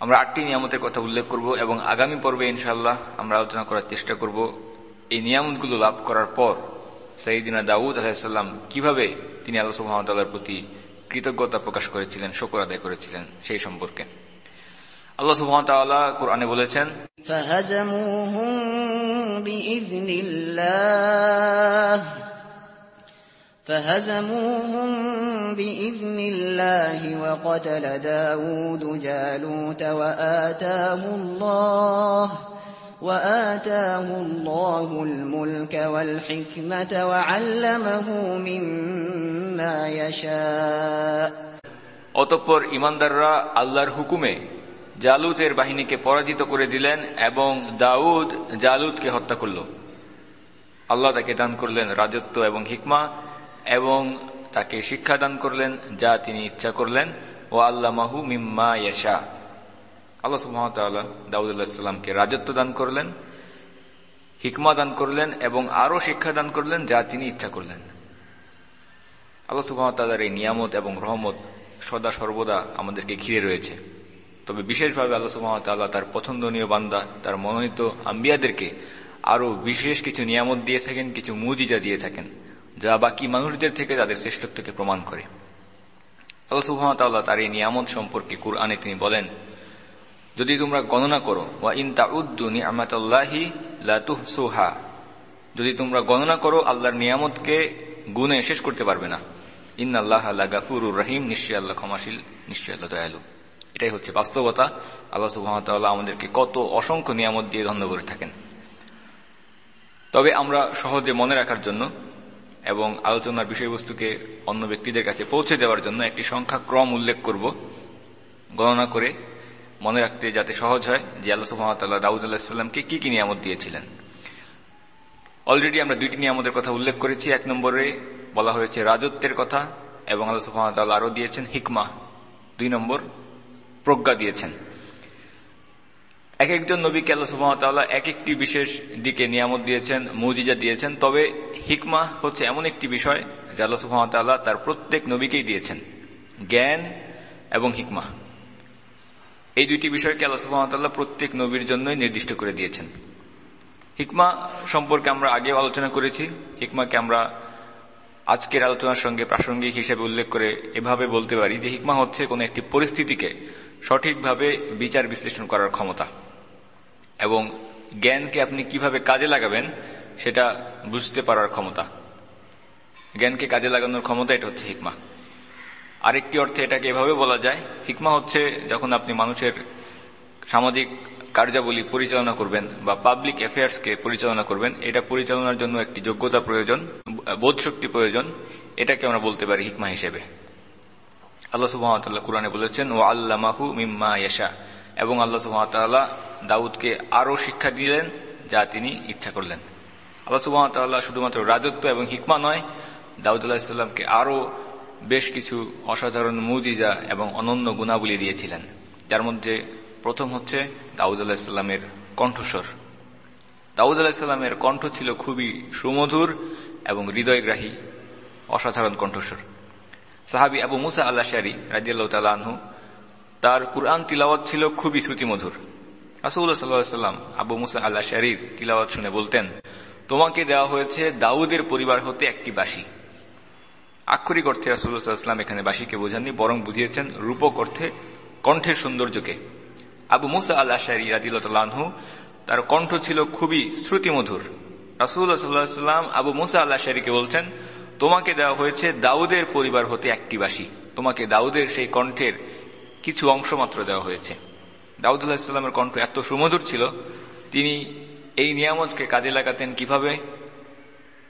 আমরা আটটি নিয়ামতের কথা উল্লেখ করব এবং আগামী পর্বে ইনশাল্লাহ আমরা আলোচনা করার চেষ্টা করব এই নিয়ামতগুলো লাভ করার পর সাইদিনা দাউদ আলাহিসাল্লাম কিভাবে তিনি আল্লাহ সুহামতাল্লাহর প্রতি কৃতজ্ঞতা প্রকাশ করেছিলেন শকর আদায় করেছিলেন সেই সম্পর্কে আল্লাহ সুহামতাল্লাহ কোরআনে বলেছেন فهزموهم بإذن الله فهزموهم بإذن الله وقتل داود جالوت وآتاه الله وآتاه الله الملك والحكمة وعلمه مما يشاء অতঃপর ইমানদাররা আল্লাহর হুকুমে জালুতের বাহিনীকে পরাজিত করে দিলেন এবং দাউদ জালুতকে হত্যা করল আল্লাহ তাকে দান করলেন রাজত্ব এবং হিকমা এবং তাকে শিক্ষা দান করলেন, যা তিনি ইচ্ছা করলেন। ও আল্লাহ মাহু মিম্মা ইয়াশা আল্লাহ সুহামতাল্লাহ দাউদুল্লাহামকে রাজত্ব দান করলেন, হিকমা দান করলেন এবং আরও শিক্ষা দান করলেন, যা তিনি ইচ্ছা করলেন। আল্লাহ সুহামতাল্লাহর এই নিয়ামত এবং রহমত সদা সর্বদা আমাদেরকে ঘিরে রয়েছে। তবে বিশেষভাবে আল্লাহ সুহামতাল্লাহ তার পছন্দনীয় বান্দা, তার মনোনীত আম্বিয়াদেরকে আরও বিশেষ কিছু নিয়ামত দিয়ে থাকেন, কিছু মুজিজা দিয়ে থাকেন। যা বাকি মানুষদের থেকে তাদের শ্রেষ্ঠত্বকে প্রমাণ করে। আল্লাহ সুহামতাল্লাহ তার এই নিয়ামত সম্পর্কে কুরআনে তিনি বলেন, যদি তোমরা গণনা করো, ওয়া ইন তাউদ্দু নিয়ামাতাল্লাহি লাতুহ সুহা যদি তোমরা গণনা করো, আল্লাহর নিয়ামতকে গুণে শেষ করতে পারবে না। ইন আল্লাহ আল্লাহ গাফুরুর রহিম নিশ্চয় আল্লাহ ক্ষমাশীল নিশ্চয় আল্লাহ দয়ালু। এটাই হচ্ছে বাস্তবতা। আল্লাহ সুহামতাল্লাহ আমাদেরকে কত অসংখ্য নিয়ামত দিয়ে ধন্য করে থাকেন। তবে আমরা সহজে মনে রাখার জন্য এবং আলোচনার বিষয়বস্তুকে অন্য ব্যক্তিদের কাছে পৌঁছে দেওয়ার জন্য একটি সংখ্যা ক্রম উল্লেখ করব। গণনা করে মনে রাখতে যাতে সহজ হয় যে আল্লাহ সুহামতাল্লাহ দাউদ আল্লাহিসাল্লামকে কি কি নিয়ামত দিয়েছিলেন। অলরেডি আমরা দুইটি নিয়ামতের কথা উল্লেখ করেছি। এক নম্বরে বলা হয়েছে রাজত্বের কথা এবং আল্লাহ সুহামতাল্লাহ আরও দিয়েছেন হিকমা। দুই নম্বর প্রজ্ঞা দিয়েছেন। এক একজন নবীকে আল্লাহ সুহামতাল্লাহ এক একটি বিশেষ দিকে নিয়ামত দিয়েছেন, মুজিজা দিয়েছেন। তবে হিকমা হচ্ছে এমন একটি বিষয় যে আল্লাহ সুহামতাল্লাহ তার প্রত্যেক নবীকেই দিয়েছেন। জ্ঞান এবং হিকমা। এই দুইটি বিষয়কে আল্লাহ সুহামতাল্লাহ প্রত্যেক নবীর জন্যই নির্দিষ্ট করে দিয়েছেন। হিকমা সম্পর্কে আমরা আগেও আলোচনা করেছি। হিকমাকে আমরা আজকের আলোচনার সঙ্গে প্রাসঙ্গিক হিসেবে উল্লেখ করে এভাবে বলতে পারি যে হিকমা হচ্ছে কোন একটি পরিস্থিতিকে সঠিকভাবে বিচার বিশ্লেষণ করার ক্ষমতা। এবং জ্ঞানকে আপনি কীভাবে কাজে লাগাবেন, সেটা বুঝতে পারার ক্ষমতা। জ্ঞানকে কাজে লাগানোর ক্ষমতা, এটা হচ্ছে হিকমা। আরেকটি অর্থে এটাকে এভাবে বলা যায়, হিকমা হচ্ছে যখন আপনি মানুষের সামাজিক কার্যাবলী পরিচালনা করবেন বা পাবলিক অ্যাফেয়ার্সকে পরিচালনা করবেন, এটা পরিচালনার জন্য একটি যোগ্যতা প্রয়োজন, বোধশক্তি প্রয়োজন, এটাকে আমরা বলতে পারি হিকমা হিসেবে। আল্লাহ সুহামতাল্লাহ কোরআনে বলেছেন ও আল্লামাহু মিম্মা ইয়াশা। এবং আল্লাহ সুহামতাল্লাহ দাউদকে আরও শিক্ষা দিলেন, যা তিনি ইচ্ছা করলেন। আল্লাহ সুহামতাল্লাহ শুধুমাত্র রাজত্ব এবং হিকমা নয়, দাউদ আলাহিসাল্লামকে আরও বেশ কিছু অসাধারণ মুজিজা এবং অনন্য গুণাবলী দিয়েছিলেন, যার মধ্যে প্রথম হচ্ছে দাউদ আলাহিসাল্লামের কণ্ঠস্বর। দাউদ আলাহিসাল্লামের কণ্ঠ ছিল খুবই সুমধুর এবং হৃদয়গ্রাহী, অসাধারণ কণ্ঠস্বর। সাহাবি আবু মুসা আল্লাহ শারি রাজিয়াল্লাহ তালাহু তার কুরআন তিলাওয়াত ছিল খুবই শ্রুতিমধুর। রাসুল্লাহ সাল্লাহ সাল্লাম আবু মুসা আল্লাহ শারির তিলাওয়াত শুনে বলতেন, তোমাকে দেওয়া হয়েছে দাউদের পরিবার হতে একটি বাসী আক্ষরিক অর্থে রাসুল্লাহ সাল্লাম এখানে বাসীকে বোঝাননি, বরং বুঝিয়েছেন রূপক অর্থে কণ্ঠের সৌন্দর্যকে। আবু মুসা আল্লাহ শারি রাজিল্লাহু তার কণ্ঠ ছিল খুবই শ্রুতিমধুর। রাসুল্লাহ সাল্লাহ সাল্লাম আবু মুসা আল্লাহ শারিকে বলছেন, তোমাকে দেওয়া হয়েছে দাউদের পরিবার হতে একটি বাসী তোমাকে দাউদের সেই কণ্ঠের কিছু অংশ মাত্র দেওয়া হয়েছে। দাউদ আলাহিসাল্লামের কণ্ঠ এত সুমধুর ছিল, তিনি এই নিয়ামতকে কাজে লাগাতেন কীভাবে?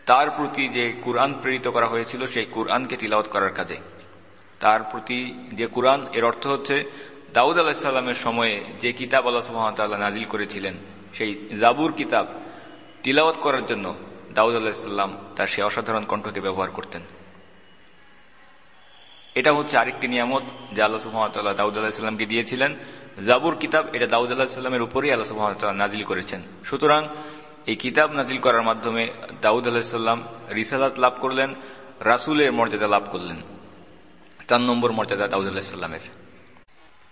তার প্রতি যে কুরআন প্রেরিত করা হয়েছিল, সেই কুরআনকে তিলাওয়াত করার কাজে। তার প্রতি যে কুরআন, এর অর্থ হচ্ছে, দাউদ আলাহিসাল্লামের সময়ে যে কিতাব আল্লাহ সুহামতাল্লাহ নাজিল করেছিলেন, সেই জাবুর কিতাব তিলাওয়াত করার জন্য দাউদ আলাহিসাল্লাম তার সে অসাধারণ কণ্ঠকে ব্যবহার করতেন। এটা হচ্ছে আরেকটি নিয়ামত যা আল্লাহ সুহামতাল্লাহ দাউদ আলাহিসাল্লামকে দিয়েছিলেন। জাবুর কিতাব, এটা দাউদ আলাহিসাল্লামের উপরেই আল্লাহ সুহামতাল্লাহ নাজিল করেছেন। সুতরাং এই কিতাব নাজিল করার মাধ্যমে দাউদ আলাহিসাল্লাম রিসালাত লাভ করলেন, রাসুলের মর্যাদা লাভ করলেন। চার নম্বর মর্যাদা দাউদ আলাহিসাল্লামের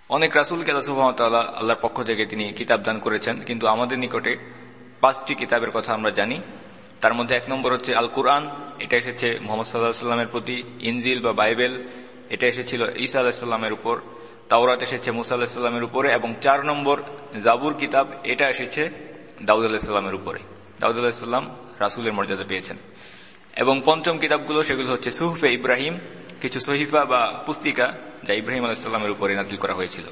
অনেক রাসুলকে আল্লাহ সুহামতাল্লাহ আল্লাহর পক্ষ থেকে তিনি কিতাব দান করেছেন, কিন্তু আমাদের নিকটে পাঁচটি কিতাবের কথা আমরা জানি। তার মধ্যে এক নম্বর হচ্ছে আল কুরআন এটা এসেছে মোহাম্মদ সাল্লাহ সাল্লামের প্রতি। ইনজিল বা বাইবেল এটা এসেছিল ঈসা আলাহিসাল্লামের উপর, তাওরাত এসেছে মুসা আলাহিসাল্লামের উপরে, এবং চার নম্বর জাবুর কিতাব, এটা এসেছে দাউদ আলাহিসাল্লামের উপরে। দাউদ আলাহিসাল্লাম রাসুলের মর্যাদা পেয়েছেন। এবং পঞ্চম কিতাবগুলো, সেগুলো হচ্ছে সুহফে ইব্রাহিম, কিছু সহিফা বা পুস্তিকা, যা ইব্রাহিম আলাহিসাল্লামের উপরে নাজিল করা হয়েছিল।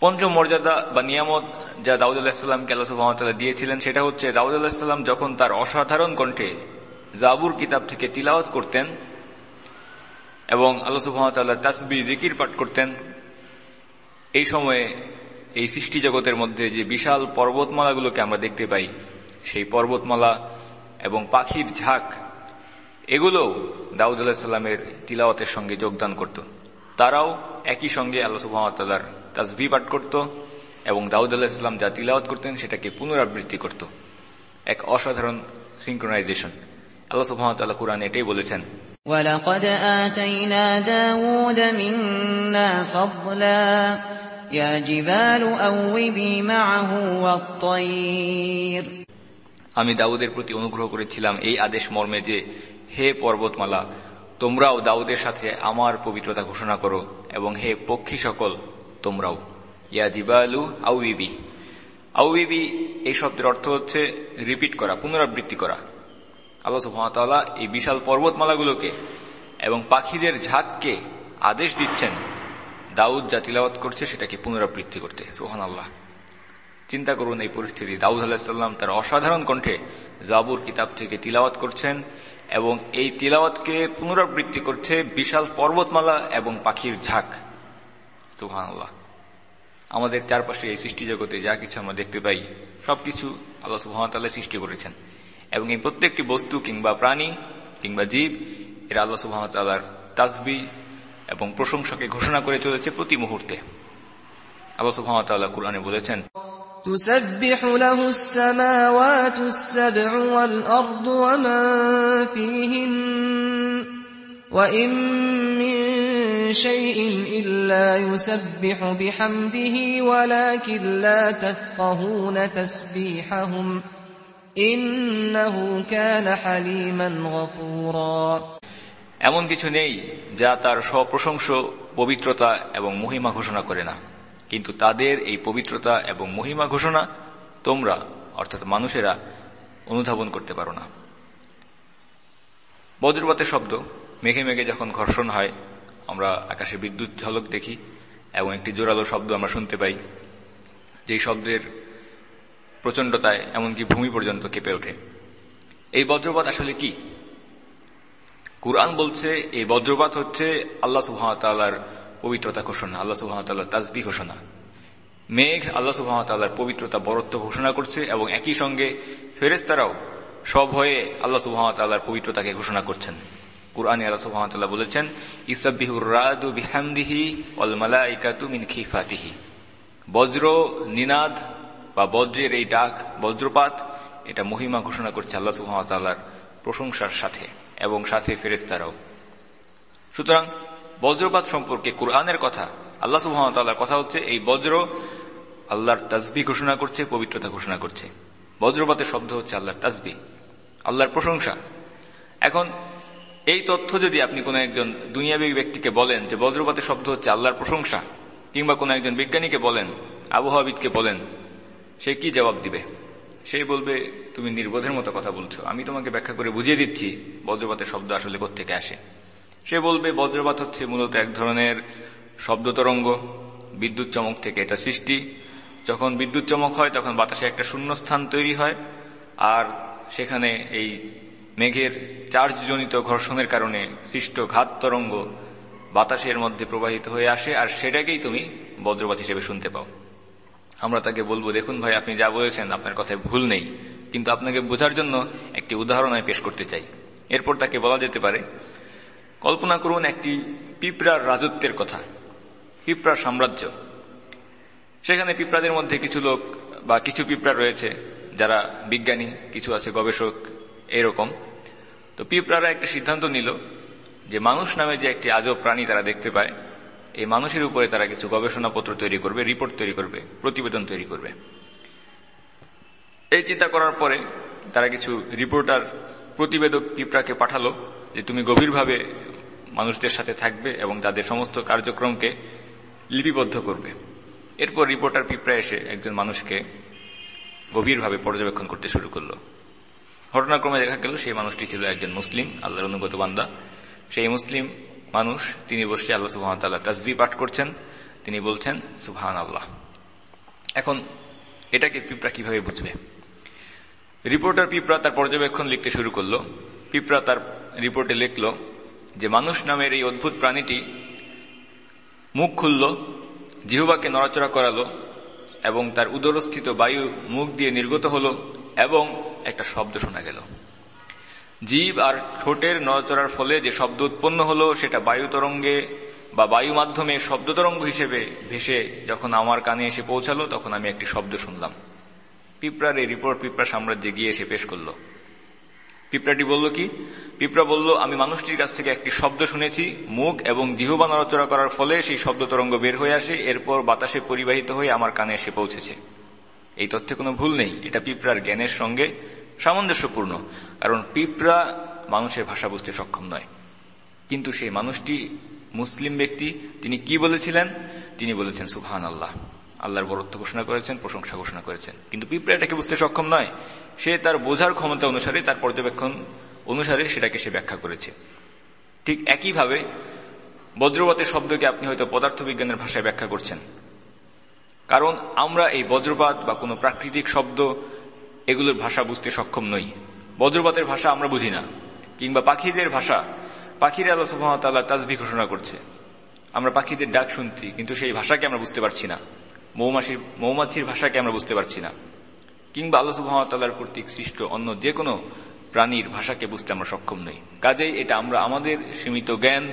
পঞ্চম মর্যাদা বা নিয়ামত, যা দাউদ আলাহিসাল্লামকে আল্লাহ দিয়েছিলেন, সেটা হচ্ছে দাউদ আলাহিসাল্লাম যখন তার অসাধারণ কণ্ঠে জাবুর কিতাব থেকে তিলাওয়াত করতেন এবং আল্লাহ সুহামতাল্লাহ তাসবি জিকির পাঠ করতেন। এই সময়ে এই সৃষ্টি জগতের মধ্যে যে বিশাল পর্বতমালাগুলোকে আমরা দেখতে পাই, সেই পর্বতমালা এবং পাখির ঝাঁক, এগুলোও দাউদ আলাহিসাল্লামের তিলাওয়াতের সঙ্গে যোগদান করত। তারাও একই সঙ্গে আল্লাহ সুহামতাল্লাহর তাজবি পাঠ করত এবং দাউদ আলাহিসাল্লাম যা তিলাওয়াত করতেন সেটাকে পুনরাবৃত্তি করত। এক অসাধারণ সিঙ্ক্রোনাইজেশন আল্লাহ সুহামতাল্লাহ কোরআন এটাই বলেছেন ولقد آتينا داود منا فضلا يا جبال أوبي معه والطير আমি দাউদের প্রতি অনুগ্রহ করেছিলাম এই আদেশ মর্মে যে হে পর্বতমালা তোমরাও দাউদের সাথে আমার পবিত্রতা ঘোষণা করো এবং হে পক্ষী সকল তোমরাও ইয়া জিবালু আউবিবি আউবিবি এই শব্দের অর্থ হচ্ছে রিপিট করা পুনরাবৃত্তি করা আল্লাহ সুহামতাল্লাহ এই বিশাল পর্বতমালাগুলোকে এবং পাখিদের ঝাঁককে আদেশ দিচ্ছেন। দাউদ যা তিলাওয়াত করছে সেটাকে পুনরাবৃত্তি করতে। সোহান আল্লাহ চিন্তা করুন এই পরিস্থিতি। দাউদ আলাহিসাল্লাম তার অসাধারণ কণ্ঠে জাবুর কিতাব থেকে তিলাওয়াত করছেন এবং এই তিলাওয়াতকে পুনরাবৃত্তি করছে বিশাল পর্বতমালা এবং পাখির ঝাঁক। সোহান আল্লাহ আমাদের চারপাশে এই সৃষ্টি জগতে যা কিছু আমরা দেখতে পাই, সবকিছু আল্লাহ সুহামতাল্লাহ সৃষ্টি করেছেন। এবং এই প্রত্যেকটি বস্তু কিংবা প্রাণী কিংবা জীব এরা আল্লাহ সুহামতাল্লাহর তাজবি এবং প্রশংসাকে ঘোষণা করে চলেছে প্রতি মুহূর্তে আল্লাহ সুহামতাল্লাহ কুরআনে বলেছেন تسبح له السماوات السبع والأرض ومن فيهن وإن من شيء إلا يسبح بحمده ولكن لا تفقهون تسبيحهم এমন কিছু নেই যা তার স্বপ্রশংস, পবিত্রতা এবং মহিমা ঘোষণা করে না। কিন্তু তাদের এই পবিত্রতা এবং মহিমা ঘোষণা তোমরা, অর্থাৎ মানুষেরা, অনুধাবন করতে পারো না। বজ্রপাতের শব্দ, মেঘে মেঘে যখন ঘর্ষণ হয়, আমরা আকাশে বিদ্যুৎ ঝলক দেখি এবং একটি জোরালো শব্দ আমরা শুনতে পাই। যেই শব্দের প্রচণ্ডতায়, এমনকি ভূমি পর্যন্ত কেঁপে ওঠে। এই বজ্রপাত আসলে কি? কুরআন বলছে, এই বজ্রপাত হচ্ছে আল্লাহ সুহামতাল্লাহর পবিত্রতা ঘোষণা, আল্লাহ সুহামতাল্লাহ তাজবি ঘোষণা। মেঘ আল্লাহ সুহামতাল্লাহর পবিত্রতা, বরত্ব ঘোষণা করছে এবং একই সঙ্গে ফেরেস্তারাও সব হয়ে আল্লাহ সুহামতাল্লাহর পবিত্রতাকে ঘোষণা করছেন। কুরআনে আল্লাহ সুহামতাল্লাহ বলেছেন ইসাবিহুর রাদু বিহামদিহি মিন খিফাতিহি। বজ্র, নিনাদ বা বজ্রের এই ডাক, বজ্রপাত, এটা মহিমা ঘোষণা করছে আল্লাহ সুহামতাল্লাহর প্রশংসার সাথে এবং সাথে ফেরেস্তারাও সুতরাং বজ্রপাত সম্পর্কে কোরআনের কথা, আল্লাহ সুহামতাল্লাহর কথা হচ্ছে এই বজ্র আল্লাহর তাজবি ঘোষণা করছে, পবিত্রতা ঘোষণা করছে। বজ্রপাতের শব্দ হচ্ছে আল্লাহর তাজবি আল্লাহর প্রশংসা। এখন এই তথ্য যদি আপনি কোন একজন দুনিয়াবী ব্যক্তিকে বলেন যে বজ্রপাতের শব্দ হচ্ছে আল্লাহর প্রশংসা, কিংবা কোন একজন বিজ্ঞানীকে বলেন আবহাওয়াবিদকে বলেন সে কি জবাব দিবে? সে বলবে, তুমি নির্বোধের মতো কথা বলছো। আমি তোমাকে ব্যাখ্যা করে বুঝিয়ে দিচ্ছি বজ্রপাতের শব্দ আসলে কোথেকে আসে। সে বলবে, বজ্রপাত হচ্ছে মূলত এক ধরনের শব্দ তরঙ্গ, বিদ্যুৎ চমক থেকে এটা সৃষ্টি। যখন বিদ্যুৎ চমক হয়, তখন বাতাসে একটা শূন্যস্থান তৈরি হয় আর সেখানে এই মেঘের চার্জজনিত ঘর্ষণের কারণে সৃষ্ট ঘাত তরঙ্গ বাতাসের মধ্যে প্রবাহিত হয়ে আসে আর সেটাকেই তুমি বজ্রপাত হিসেবে শুনতে পাও। আমরা তাকে বলব, দেখুন ভাই, আপনি যা বলেছেন, আপনার কথায় ভুল নেই। কিন্তু আপনাকে বোঝার জন্য একটি উদাহরণ আমি পেশ করতে চাই। এরপর তাকে বলা যেতে পারে, কল্পনা করুন একটি পিঁপড়ার রাজত্বের কথা। পিঁপড়ার সাম্রাজ্য। সেখানে পিঁপড়াদের মধ্যে কিছু লোক বা কিছু পিঁপড়া রয়েছে, যারা বিজ্ঞানী, কিছু আছে গবেষক, এরকম। তো পিঁপড়ারা একটা সিদ্ধান্ত নিল যে মানুষ নামে যে একটি আজব প্রাণী তারা দেখতে পায় এই মানুষের উপরে তারা কিছু গবেষণাপত্র তৈরি করবে, রিপোর্ট তৈরি করবে, প্রতিবেদন তৈরি করবে। এই চিন্তা করার পরে তারা কিছু রিপোর্টার, প্রতিবেদক পিঁপড়াকে পাঠালো যে তুমি গভীরভাবে মানুষদের সাথে থাকবে এবং তাদের সমস্ত কার্যক্রমকে লিপিবদ্ধ করবে। এরপর রিপোর্টার পিঁপড়া এসে একজন মানুষকে গভীরভাবে পর্যবেক্ষণ করতে শুরু করল। ঘটনাক্রমে দেখা গেল সেই মানুষটি ছিল একজন মুসলিম, আল্লাহর অনুগত বান্দা। সেই মুসলিম মানুষ, তিনি বসে আল্লাহ সুহামতাল্লাহ তাজবি পাঠ করছেন। তিনি বলছেন সুহান আল্লাহ এখন, এটাকে পিঁপড়া কীভাবে বুঝবে? রিপোর্টার পিঁপড়া তার পর্যবেক্ষণ লিখতে শুরু করল। পিঁপড়া তার রিপোর্টে লিখল যে, মানুষ নামের এই অদ্ভুত প্রাণীটি মুখ খুলল, জিহুবাকে নড়াচড়া করালো এবং তার উদরস্থিত বায়ু মুখ দিয়ে নির্গত হল এবং একটা শব্দ শোনা গেল। জীব আর ঠোঁটের নড়াচড়ার ফলে যে শব্দ উৎপন্ন হলো, সেটা বায়ু তরঙ্গে বা বায়ু মাধ্যমে শব্দ তরঙ্গ হিসেবে ভেসে যখন আমার কানে এসে পৌঁছালো, তখন আমি একটি শব্দ শুনলাম। পিঁপড়ার এই রিপোর্ট পিঁপড়া সাম্রাজ্যে গিয়ে এসে পেশ করল। পিঁপড়াটি বলল, কি? পিঁপড়া বলল, আমি মানুষটির কাছ থেকে একটি শব্দ শুনেছি। মুখ এবং জিহবা নড়াচড়া করার ফলে সেই শব্দ তরঙ্গ বের হয়ে আসে। এরপর বাতাসে পরিবাহিত হয়ে আমার কানে এসে পৌঁছেছে। এই তথ্যে কোনো ভুল নেই। এটা পিঁপড়ার জ্ঞানের সঙ্গে সামঞ্জস্যপূর্ণ, কারণ পিঁপড়া মানুষের ভাষা বুঝতে সক্ষম নয়। কিন্তু সেই মানুষটি মুসলিম ব্যক্তি, তিনি কি বলেছিলেন? তিনি বলেছেন সুহান আল্লাহ আল্লাহর বরত্ব ঘোষণা করেছেন, প্রশংসা ঘোষণা করেছেন। কিন্তু পিঁপড়া এটাকে বুঝতে সক্ষম নয়। সে তার বোঝার ক্ষমতা অনুসারে, তার পর্যবেক্ষণ অনুসারে সেটাকে সে ব্যাখ্যা করেছে। ঠিক একইভাবে বজ্রপাতের শব্দকে আপনি হয়তো পদার্থবিজ্ঞানের ভাষায় ব্যাখ্যা করছেন। কারণ আমরা এই বজ্রপাত বা কোনো প্রাকৃতিক শব্দ এগুলোর ভাষা বুঝতে সক্ষম নই। বজ্রপাতের ভাষা আমরা বুঝি না, কিংবা পাখিদের ভাষা। পাখিরা আল্লাহ সুহামতাল্লাহ তাজবি ঘোষণা করছে। আমরা পাখিদের ডাক শুনছি, কিন্তু সেই ভাষাকে আমরা বুঝতে পারছি না। মৌমাছির মৌমাছির ভাষাকে আমরা বুঝতে পারছি না। কিংবা আল্লাহ সুহামতাল্লাহর কর্তৃক সৃষ্ট অন্য যে কোনো প্রাণীর ভাষাকে বুঝতে আমরা সক্ষম নই। কাজেই এটা আমরা আমাদের সীমিত জ্ঞান,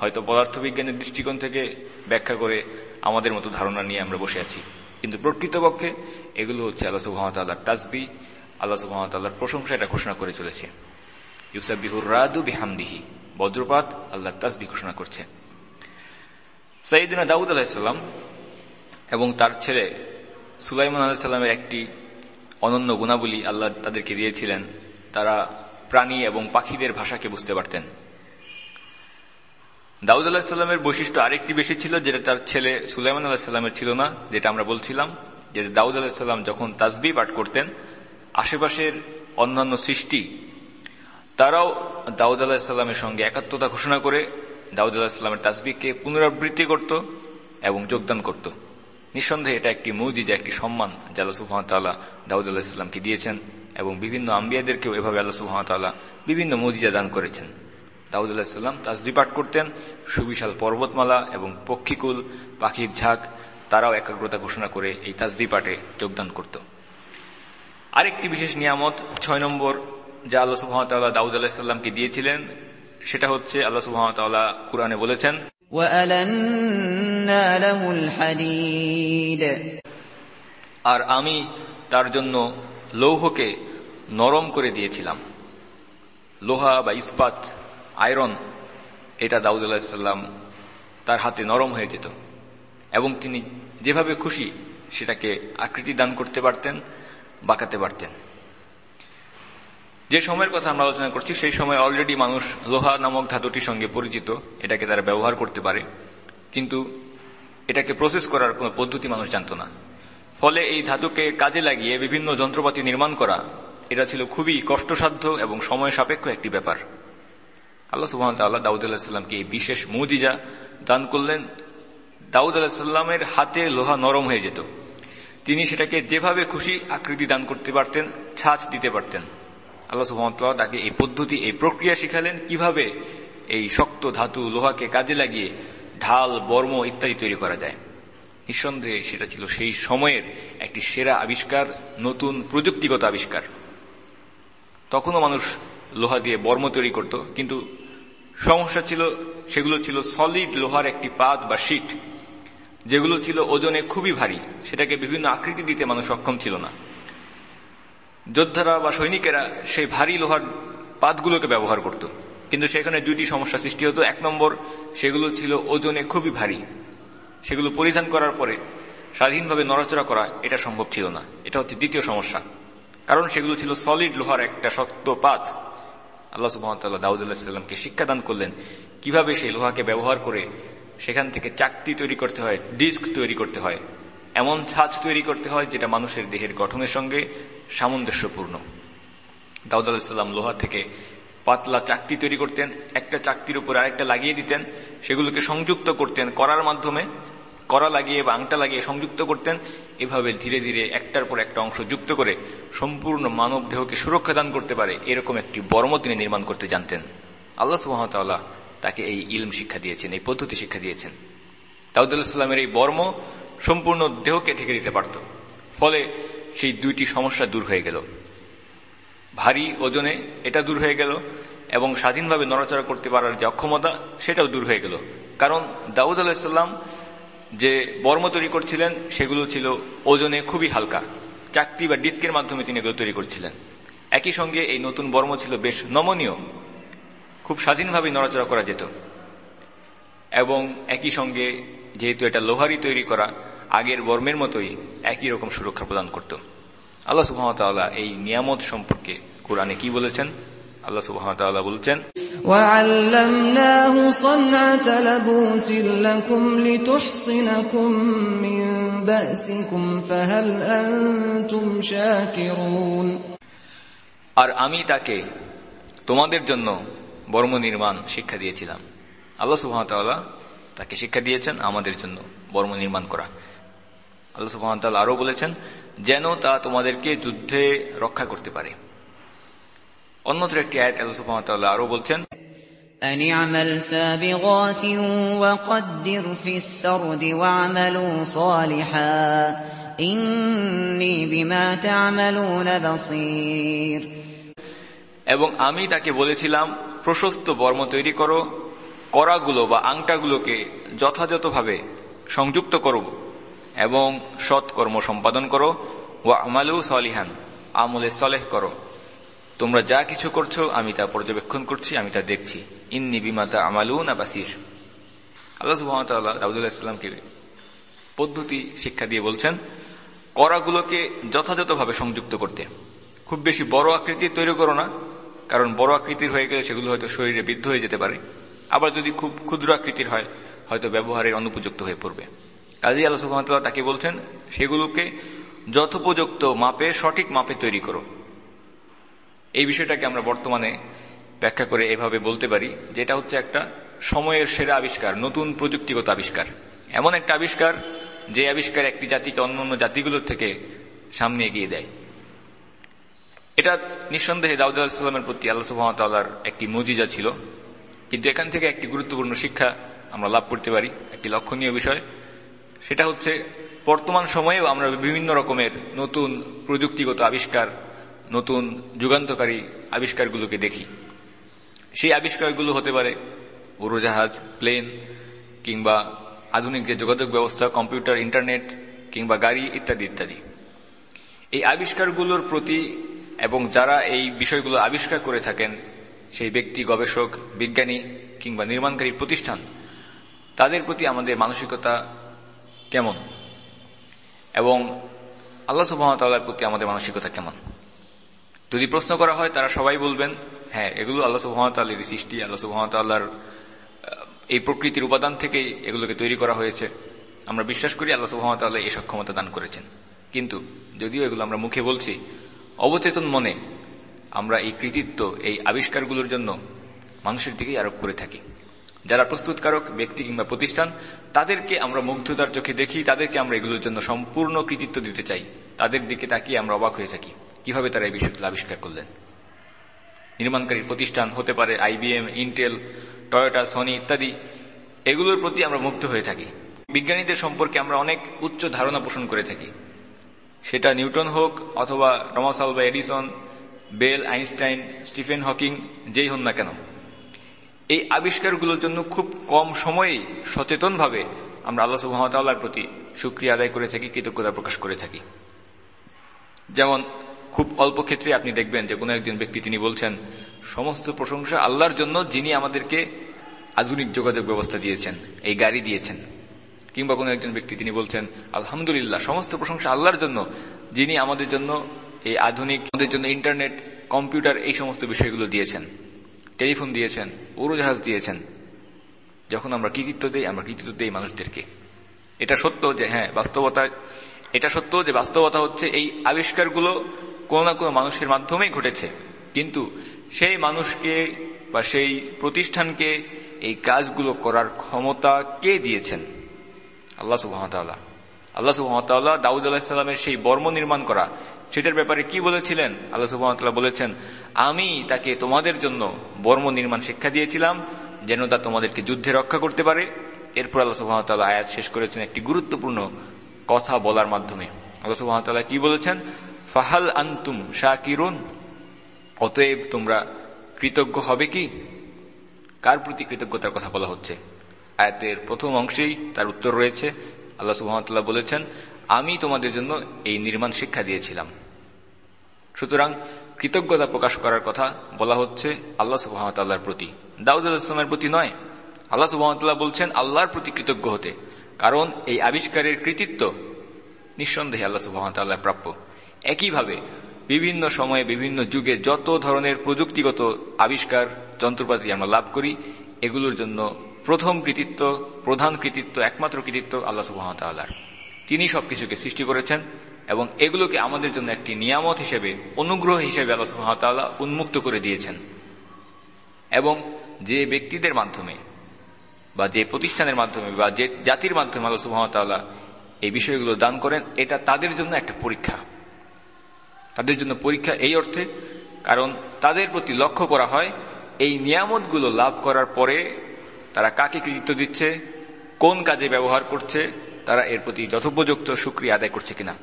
হয়তো পদার্থবিজ্ঞানের দৃষ্টিকোণ থেকে ব্যাখ্যা করে আমাদের মতো ধারণা নিয়ে আমরা বসে আছি। কিন্তু প্রকৃতপক্ষে এগুলো হচ্ছে আল্লাহ সুহামতাল্লাহর তাজবি আল্লাহ সুহামতাল্লাহর প্রশংসা, এটা ঘোষণা করে চলেছে। ইউসাবিহুর রাদু বিহামদিহি, বজ্রপাত আল্লাহ তাজবি ঘোষণা করছে। সাইদিনা দাউদ আলাহিসাল্লাম এবং তার ছেলে সুলাইমান আলাহিসাল্লামের একটি অনন্য গুণাবলী আল্লাহ তাদেরকে দিয়েছিলেন, তারা প্রাণী এবং পাখিদের ভাষাকে বুঝতে পারতেন। দাউদ আলাহিসাল্লামের বৈশিষ্ট্য আরেকটি বেশি ছিল, যেটা তার ছেলে সুলাইমান আলাহিসাল্লামের ছিল না, যেটা আমরা বলছিলাম, যে দাউদ আলাহিসাল্লাম যখন তাজবি পাঠ করতেন, আশেপাশের অন্যান্য সৃষ্টি, তারাও দাউদ আলাহিসাল্লামের সঙ্গে একাত্মতা ঘোষণা করে দাউদ আলাহিসাল্লামের তাজবিকে পুনরাবৃত্তি করত এবং যোগদান করত। নিঃসন্দেহে এটা একটি মুজিজা, একটি সম্মান যে আল্লাহ সুহামতাল্লাহ দাউদ আলাহিসাল্লামকে দিয়েছেন এবং বিভিন্ন আম্বিয়াদেরকেও এভাবে আল্লাহ সুহামতাল্লাহ বিভিন্ন মুজিজা দান করেছেন। দাউদ আলাহিসাল্লাম তাজবি পাঠ করতেন। সুবিশাল পর্বতমালা এবং পক্ষীকুল পাখির ঝাঁক তারাও একাগ্রতা ঘোষণা করে এই তাজবি পাঠে যোগদান করত। আরেকটি বিশেষ নিয়ামত ছয় নম্বর যা আল্লাহ সুহামতাল্লাহ দাউদ আলাহিসাল্লামকে দিয়েছিলেন সেটা হচ্ছে আল্লাহ সুহামতাল্লাহ কুরআনে বলেছেন আর আমি তার জন্য লৌহকে নরম করে দিয়েছিলাম। লোহা বা ইস্পাত আয়রন, এটা দাউদ আলাহিসাল্লাম তার হাতে নরম হয়ে যেত। এবং তিনি যেভাবে খুশি সেটাকে আকৃতি দান করতে পারতেন, বাঁকাতে পারতেন। যে সময়ের কথা আমরা আলোচনা করছি, সেই সময় অলরেডি মানুষ লোহা নামক ধাতুটির সঙ্গে পরিচিত, এটাকে তারা ব্যবহার করতে পারে। কিন্তু এটাকে প্রসেস করার কোনো পদ্ধতি মানুষ জানত না। ফলে এই ধাতুকে কাজে লাগিয়ে বিভিন্ন যন্ত্রপাতি নির্মাণ করা, এটা ছিল খুবই কষ্টসাধ্য এবং সময় সাপেক্ষ একটি ব্যাপার। আল্লাহ সুহামতাল্লাহ দাউদ আলাহিসাল্লামকে এই বিশেষ মুজিজা দান করলেন। দাউদ আলাহিসাল্লামের হাতে লোহা নরম হয়ে যেত। তিনি সেটাকে যেভাবে খুশি আকৃতি দান করতে পারতেন, ছাঁচ দিতে পারতেন। আল্লাহ সুহামতাল্লাহ তাকে এই পদ্ধতি, এই প্রক্রিয়া শিখালেন কীভাবে এই শক্ত ধাতু লোহাকে কাজে লাগিয়ে ঢাল, বর্ম ইত্যাদি তৈরি করা যায়। নিঃসন্দেহে সেটা ছিল সেই সময়ের একটি সেরা আবিষ্কার, নতুন প্রযুক্তিগত আবিষ্কার। তখনও মানুষ লোহা দিয়ে বর্ম তৈরি করত, কিন্তু সমস্যা ছিল, সেগুলো ছিল সলিড লোহার একটি পাত বা শিট যেগুলো ছিল ওজনে খুবই ভারী, সেটাকে বিভিন্ন আকৃতি দিতে মানুষ সক্ষম ছিল না। যোদ্ধারা বা সৈনিকেরা সেই ভারী লোহার পাতগুলোকে ব্যবহার করত, কিন্তু সেখানে দুইটি সমস্যা সৃষ্টি হতো। এক নম্বর, সেগুলো ছিল ওজনে খুবই ভারী, সেগুলো পরিধান করার পরে স্বাধীনভাবে নড়াচড়া করা এটা সম্ভব ছিল না, এটা হচ্ছে দ্বিতীয় সমস্যা, কারণ সেগুলো ছিল সলিড লোহার একটা শক্ত পাত। আল্লাহ সুহামতাল্লাহ দাউদ আল্লাহিসাল্লামকে শিক্ষাদান করলেন, কীভাবে সেই লোহাকে ব্যবহার করে সেখান থেকে চাকতি তৈরি করতে হয়, ডিস্ক তৈরি করতে হয়, এমন ছাঁচ তৈরি করতে হয় যেটা মানুষের দেহের গঠনের সঙ্গে সামঞ্জস্যপূর্ণ। দাউদ আলাহিসাল্লাম লোহা থেকে পাতলা চাকতি তৈরি করতেন, একটা চাকতির উপর আরেকটা লাগিয়ে দিতেন, সেগুলোকে সংযুক্ত করতেন করার মাধ্যমে করা লাগিয়ে বা আংটা লাগিয়ে সংযুক্ত করতেন, এভাবে ধীরে ধীরে একটার পর একটা অংশ যুক্ত করে সম্পূর্ণ মানব দেহকে সুরক্ষা দান করতে পারে, এরকম একটি বর্ম তিনি নির্মাণ করতে জানতেন। আল্লাহ সুহামতাল্লাহ তাকে এই ইলম শিক্ষা দিয়েছেন, এই পদ্ধতি শিক্ষা দিয়েছেন। দাউদুল্লাহামের এই বর্ম সম্পূর্ণ দেহকে ঢেকে দিতে পারত, ফলে সেই দুইটি সমস্যা দূর হয়ে গেল। ভারী ওজনে এটা দূর হয়ে গেল এবং স্বাধীনভাবে নড়াচড়া করতে পারার যে অক্ষমতা সেটাও দূর হয়ে গেল। কারণ দাউদ আলাহিসাল্লাম যে বর্ম তৈরি করছিলেন, সেগুলো ছিল ওজনে খুবই হালকা। চাকতি বা ডিস্কের মাধ্যমে তিনি এগুলো তৈরি করছিলেন। একই সঙ্গে এই নতুন বর্ম ছিল বেশ নমনীয়। খুব স্বাধীনভাবে নড়াচড়া করা যেত। এবং একই সঙ্গে যেহেতু এটা লোহারি তৈরি করা, আগের বর্মের মতোই একই রকম সুরক্ষা প্রদান করত। আল্লাহ সুহামতাল্লাহ এই নিয়ামত সম্পর্কে কোরআনে কি বলেছেন? আল্লাহ সুহামতাল্লাহ বলছেন وعلمناه صنعة لبوس لكم لتحصنكم من بأسكم فهل أنتم شاكرون আর আমি তাকে তোমাদের জন্য বর্ম নির্মাণ শিক্ষা দিয়েছিলাম আল্লাহ সুহামতাল্লাহ তাকে শিক্ষা দিয়েছেন আমাদের জন্য বর্ম নির্মাণ করা আল্লাহ সুহামতাল্লাহ আরও বলেছেন যেন তা তোমাদেরকে যুদ্ধে রক্ষা করতে পারে অন্যত্র একটি আয়াত আল্লাহ সুহামতাল্লাহ আরও বলছেন أن اعمل سابغات وقدر في السرد واعملوا صالحا إني بما تعملون بصير এবং আমি তাকে বলেছিলাম প্রশস্ত বর্ম তৈরি করো করাগুলো বা আংটাগুলোকে যথাযথভাবে সংযুক্ত করো এবং সৎ কর্ম সম্পাদন করো ও আমালু সলিহান আমলে সলেহ করো তোমরা যা কিছু করছ, আমি তা পর্যবেক্ষণ করছি, আমি তা দেখছি। ইন্নি বিমাতা আমালু না বাসির। আল্লাহ সুহামতাল্লাহ পদ্ধতি শিক্ষা দিয়ে বলছেন, করাগুলোকে যথাযথভাবে সংযুক্ত করতে। খুব বেশি বড় আকৃতির তৈরি করো না, কারণ বড় আকৃতির হয়ে গেলে সেগুলো হয়তো শরীরে বিদ্ধ হয়ে যেতে পারে। আবার যদি খুব ক্ষুদ্র আকৃতির হয়, হয়তো ব্যবহারের অনুপযুক্ত হয়ে পড়বে। কাজী আল্লাহ তাকে বলছেন, সেগুলোকে যথোপযুক্ত মাপে সঠিক মাপে তৈরি করো। এই বিষয়টাকে আমরা বর্তমানে ব্যাখ্যা করে এভাবে বলতে পারি, যেটা হচ্ছে একটা সময়ের সেরা আবিষ্কার, নতুন প্রযুক্তিগত আবিষ্কার। এমন একটা আবিষ্কার যে আবিষ্কার একটি জাতিকে অন্য অন্য জাতিগুলোর থেকে সামনে এগিয়ে দেয়। এটা নিঃসন্দেহে দাউদ আলাহিসাল্লামের প্রতি আল্লাহ একটি মজিজা ছিল। কিন্তু এখান থেকে একটি গুরুত্বপূর্ণ শিক্ষা আমরা লাভ করতে পারি, একটি লক্ষণীয় বিষয়। সেটা হচ্ছে, বর্তমান সময়েও আমরা বিভিন্ন রকমের নতুন প্রযুক্তিগত আবিষ্কার নতুন যুগান্তকারী আবিষ্কারগুলোকে দেখি। সেই আবিষ্কারগুলো হতে পারে উড়োজাহাজ, প্লেন, কিংবা আধুনিক যে যোগাযোগ ব্যবস্থা, কম্পিউটার, ইন্টারনেট, কিংবা গাড়ি ইত্যাদি ইত্যাদি। এই আবিষ্কারগুলোর প্রতি এবং যারা এই বিষয়গুলো আবিষ্কার করে থাকেন, সেই ব্যক্তি, গবেষক, বিজ্ঞানী, কিংবা নির্মাণকারী প্রতিষ্ঠান, তাদের প্রতি আমাদের মানসিকতা কেমন? এবং আল্লাহ সুহামতাল্লাহর প্রতি আমাদের মানসিকতা কেমন? যদি প্রশ্ন করা হয়, তারা সবাই বলবেন হ্যাঁ এগুলো আল্লাহ সুহামতাল্লাহর সৃষ্টি, আল্লাহ সুহামতাল্লাহর এই প্রকৃতির উপাদান থেকেই এগুলোকে তৈরি করা হয়েছে। আমরা বিশ্বাস করি আল্লাহ সুহামতাল্লাহ এই সক্ষমতা দান করেছেন। কিন্তু যদিও এগুলো আমরা মুখে বলছি, অবচেতন মনে আমরা এই কৃতিত্ব, এই আবিষ্কারগুলোর জন্য মানুষের দিকেই আরোপ করে থাকি। যারা প্রস্তুতকারক ব্যক্তি কিংবা প্রতিষ্ঠান, তাদেরকে আমরা মুগ্ধতার চোখে দেখি, তাদেরকে আমরা এগুলোর জন্য সম্পূর্ণ কৃতিত্ব দিতে চাই। তাদের দিকে তাকিয়ে আমরা অবাক হয়ে থাকি। কীভাবে তারা এই বিষয়গুলো আবিষ্কার করলেন? নির্মাণকারী প্রতিষ্ঠান হতে পারে আইবিএম ইন্টেল, টয়োটা, সনি ইত্যাদি। এগুলোর প্রতি আমরা মুগ্ধ হয়ে থাকি। বিজ্ঞানীদের সম্পর্কে আমরা অনেক উচ্চ ধারণা পোষণ করে থাকি। সেটা নিউটন হোক অথবা Thomas Alva Edison, Bell, Einstein, Stephen Hawking, যেই হন না কেন। এই আবিষ্কারগুলোর জন্য খুব কম সময়েই সচেতনভাবে আমরা আল্লাহ সুহামতাল্লাহর প্রতি সুক্রিয়া আদায় করে থাকি, কৃতজ্ঞতা প্রকাশ করে থাকি। যেমন খুব অল্প ক্ষেত্রে আপনি দেখবেন যে কোনো একজন ব্যক্তি তিনি বলছেন, সমস্ত প্রশংসা আল্লাহর জন্য যিনি আমাদেরকে আধুনিক যোগাযোগ ব্যবস্থা দিয়েছেন, এই গাড়ি দিয়েছেন। কিংবা কোনো একজন ব্যক্তি তিনি বলছেন, আলহামদুলিল্লাহ, সমস্ত প্রশংসা আল্লাহর জন্য যিনি আমাদের জন্য এই আধুনিক, আমাদের জন্য ইন্টারনেট, কম্পিউটার, এই সমস্ত বিষয়গুলো দিয়েছেন। টেলিফোন দিয়েছেন, উড়োজাহাজ দিয়েছেন। যখন আমরা কৃতিত্ব দিই, আমরা কৃতিত্ব দিই মানুষদেরকে। এটা সত্য যে হ্যাঁ বাস্তবতা, এটা সত্য যে বাস্তবতা হচ্ছে এই আবিষ্কারগুলো কোনো না কোনো মানুষের মাধ্যমেই ঘটেছে। কিন্তু সেই মানুষকে বা সেই প্রতিষ্ঠানকে এই কাজগুলো করার ক্ষমতা কে দিয়েছেন? আল্লাহ সুহামতাল্লাহ আল্লাহ সুহামতাল্লাহ দাউদ আলাহিসাল্লামের সেই বর্ম নির্মাণ করা, সেটার ব্যাপারে কি বলেছিলেন? আল্লাহ সুহামতাল্লাহ বলেছেন, আমি তাকে তোমাদের জন্য বর্ম নির্মাণ শিক্ষা দিয়েছিলাম, যেন তা তোমাদেরকে যুদ্ধে রক্ষা করতে পারে। এরপর আল্লাহ সুহামতাল্লাহ আয়াত শেষ করেছেন একটি গুরুত্বপূর্ণ কথা বলার মাধ্যমে। আল্লাহ সুহামতাল্লাহ কি বলেছেন? ফাহাল আন্তুম শাকিরুন? অতএব তোমরা কৃতজ্ঞ হবে কি? কার প্রতি কৃতজ্ঞতার কথা বলা হচ্ছে? আয়াতের প্রথম অংশেই তার উত্তর রয়েছে। আল্লাহ সুহামতাল্লাহ বলেছেন, আমি তোমাদের জন্য এই নির্মাণ শিক্ষা দিয়েছিলাম। সুতরাং কৃতজ্ঞতা প্রকাশ করার কথা বলা হচ্ছে আল্লাহ সুহামতাল্লাহর প্রতি। দাউদ আলাহিসের প্রতি নয়। আল্লাহ সুহামতাল্লাহ বলছেন, আল্লাহর প্রতি কৃতজ্ঞ হতে। কারণ এই আবিষ্কারের কৃতিত্ব নিঃসন্দেহে আল্লাহ সুহামতাল্লাহ প্রাপ্য। একইভাবে বিভিন্ন সময়ে বিভিন্ন যুগে যত ধরনের প্রযুক্তিগত আবিষ্কার, যন্ত্রপাতি আমরা লাভ করি, এগুলোর জন্য প্রথম কৃতিত্ব, প্রধান কৃতিত্ব, একমাত্র কৃতিত্ব আল্লাহ সুবাহতাল্লাহর তিনি সবকিছুকে সৃষ্টি করেছেন এবং এগুলোকে আমাদের জন্য একটি নিয়ামত হিসেবে, অনুগ্রহ হিসেবে আল্লাহ সুহামতাল্লাহ উন্মুক্ত করে দিয়েছেন। এবং যে ব্যক্তিদের মাধ্যমে বা যে প্রতিষ্ঠানের মাধ্যমে বা যে জাতির মাধ্যমে আল্লাহ সুহামতাল্লাহ এই বিষয়গুলো দান করেন, এটা তাদের জন্য একটা পরীক্ষা। তাদের জন্য পরীক্ষা এই অর্থে, কারণ তাদের প্রতি লক্ষ্য করা হয়, এই নিয়ামতগুলো লাভ করার পরে তারা কাকে কৃতিত্ব দিচ্ছে, কোন কাজে ব্যবহার করছে, তারা এর প্রতি যথোপযুক্ত সুক্রিয়া আদায় করছে কিনা।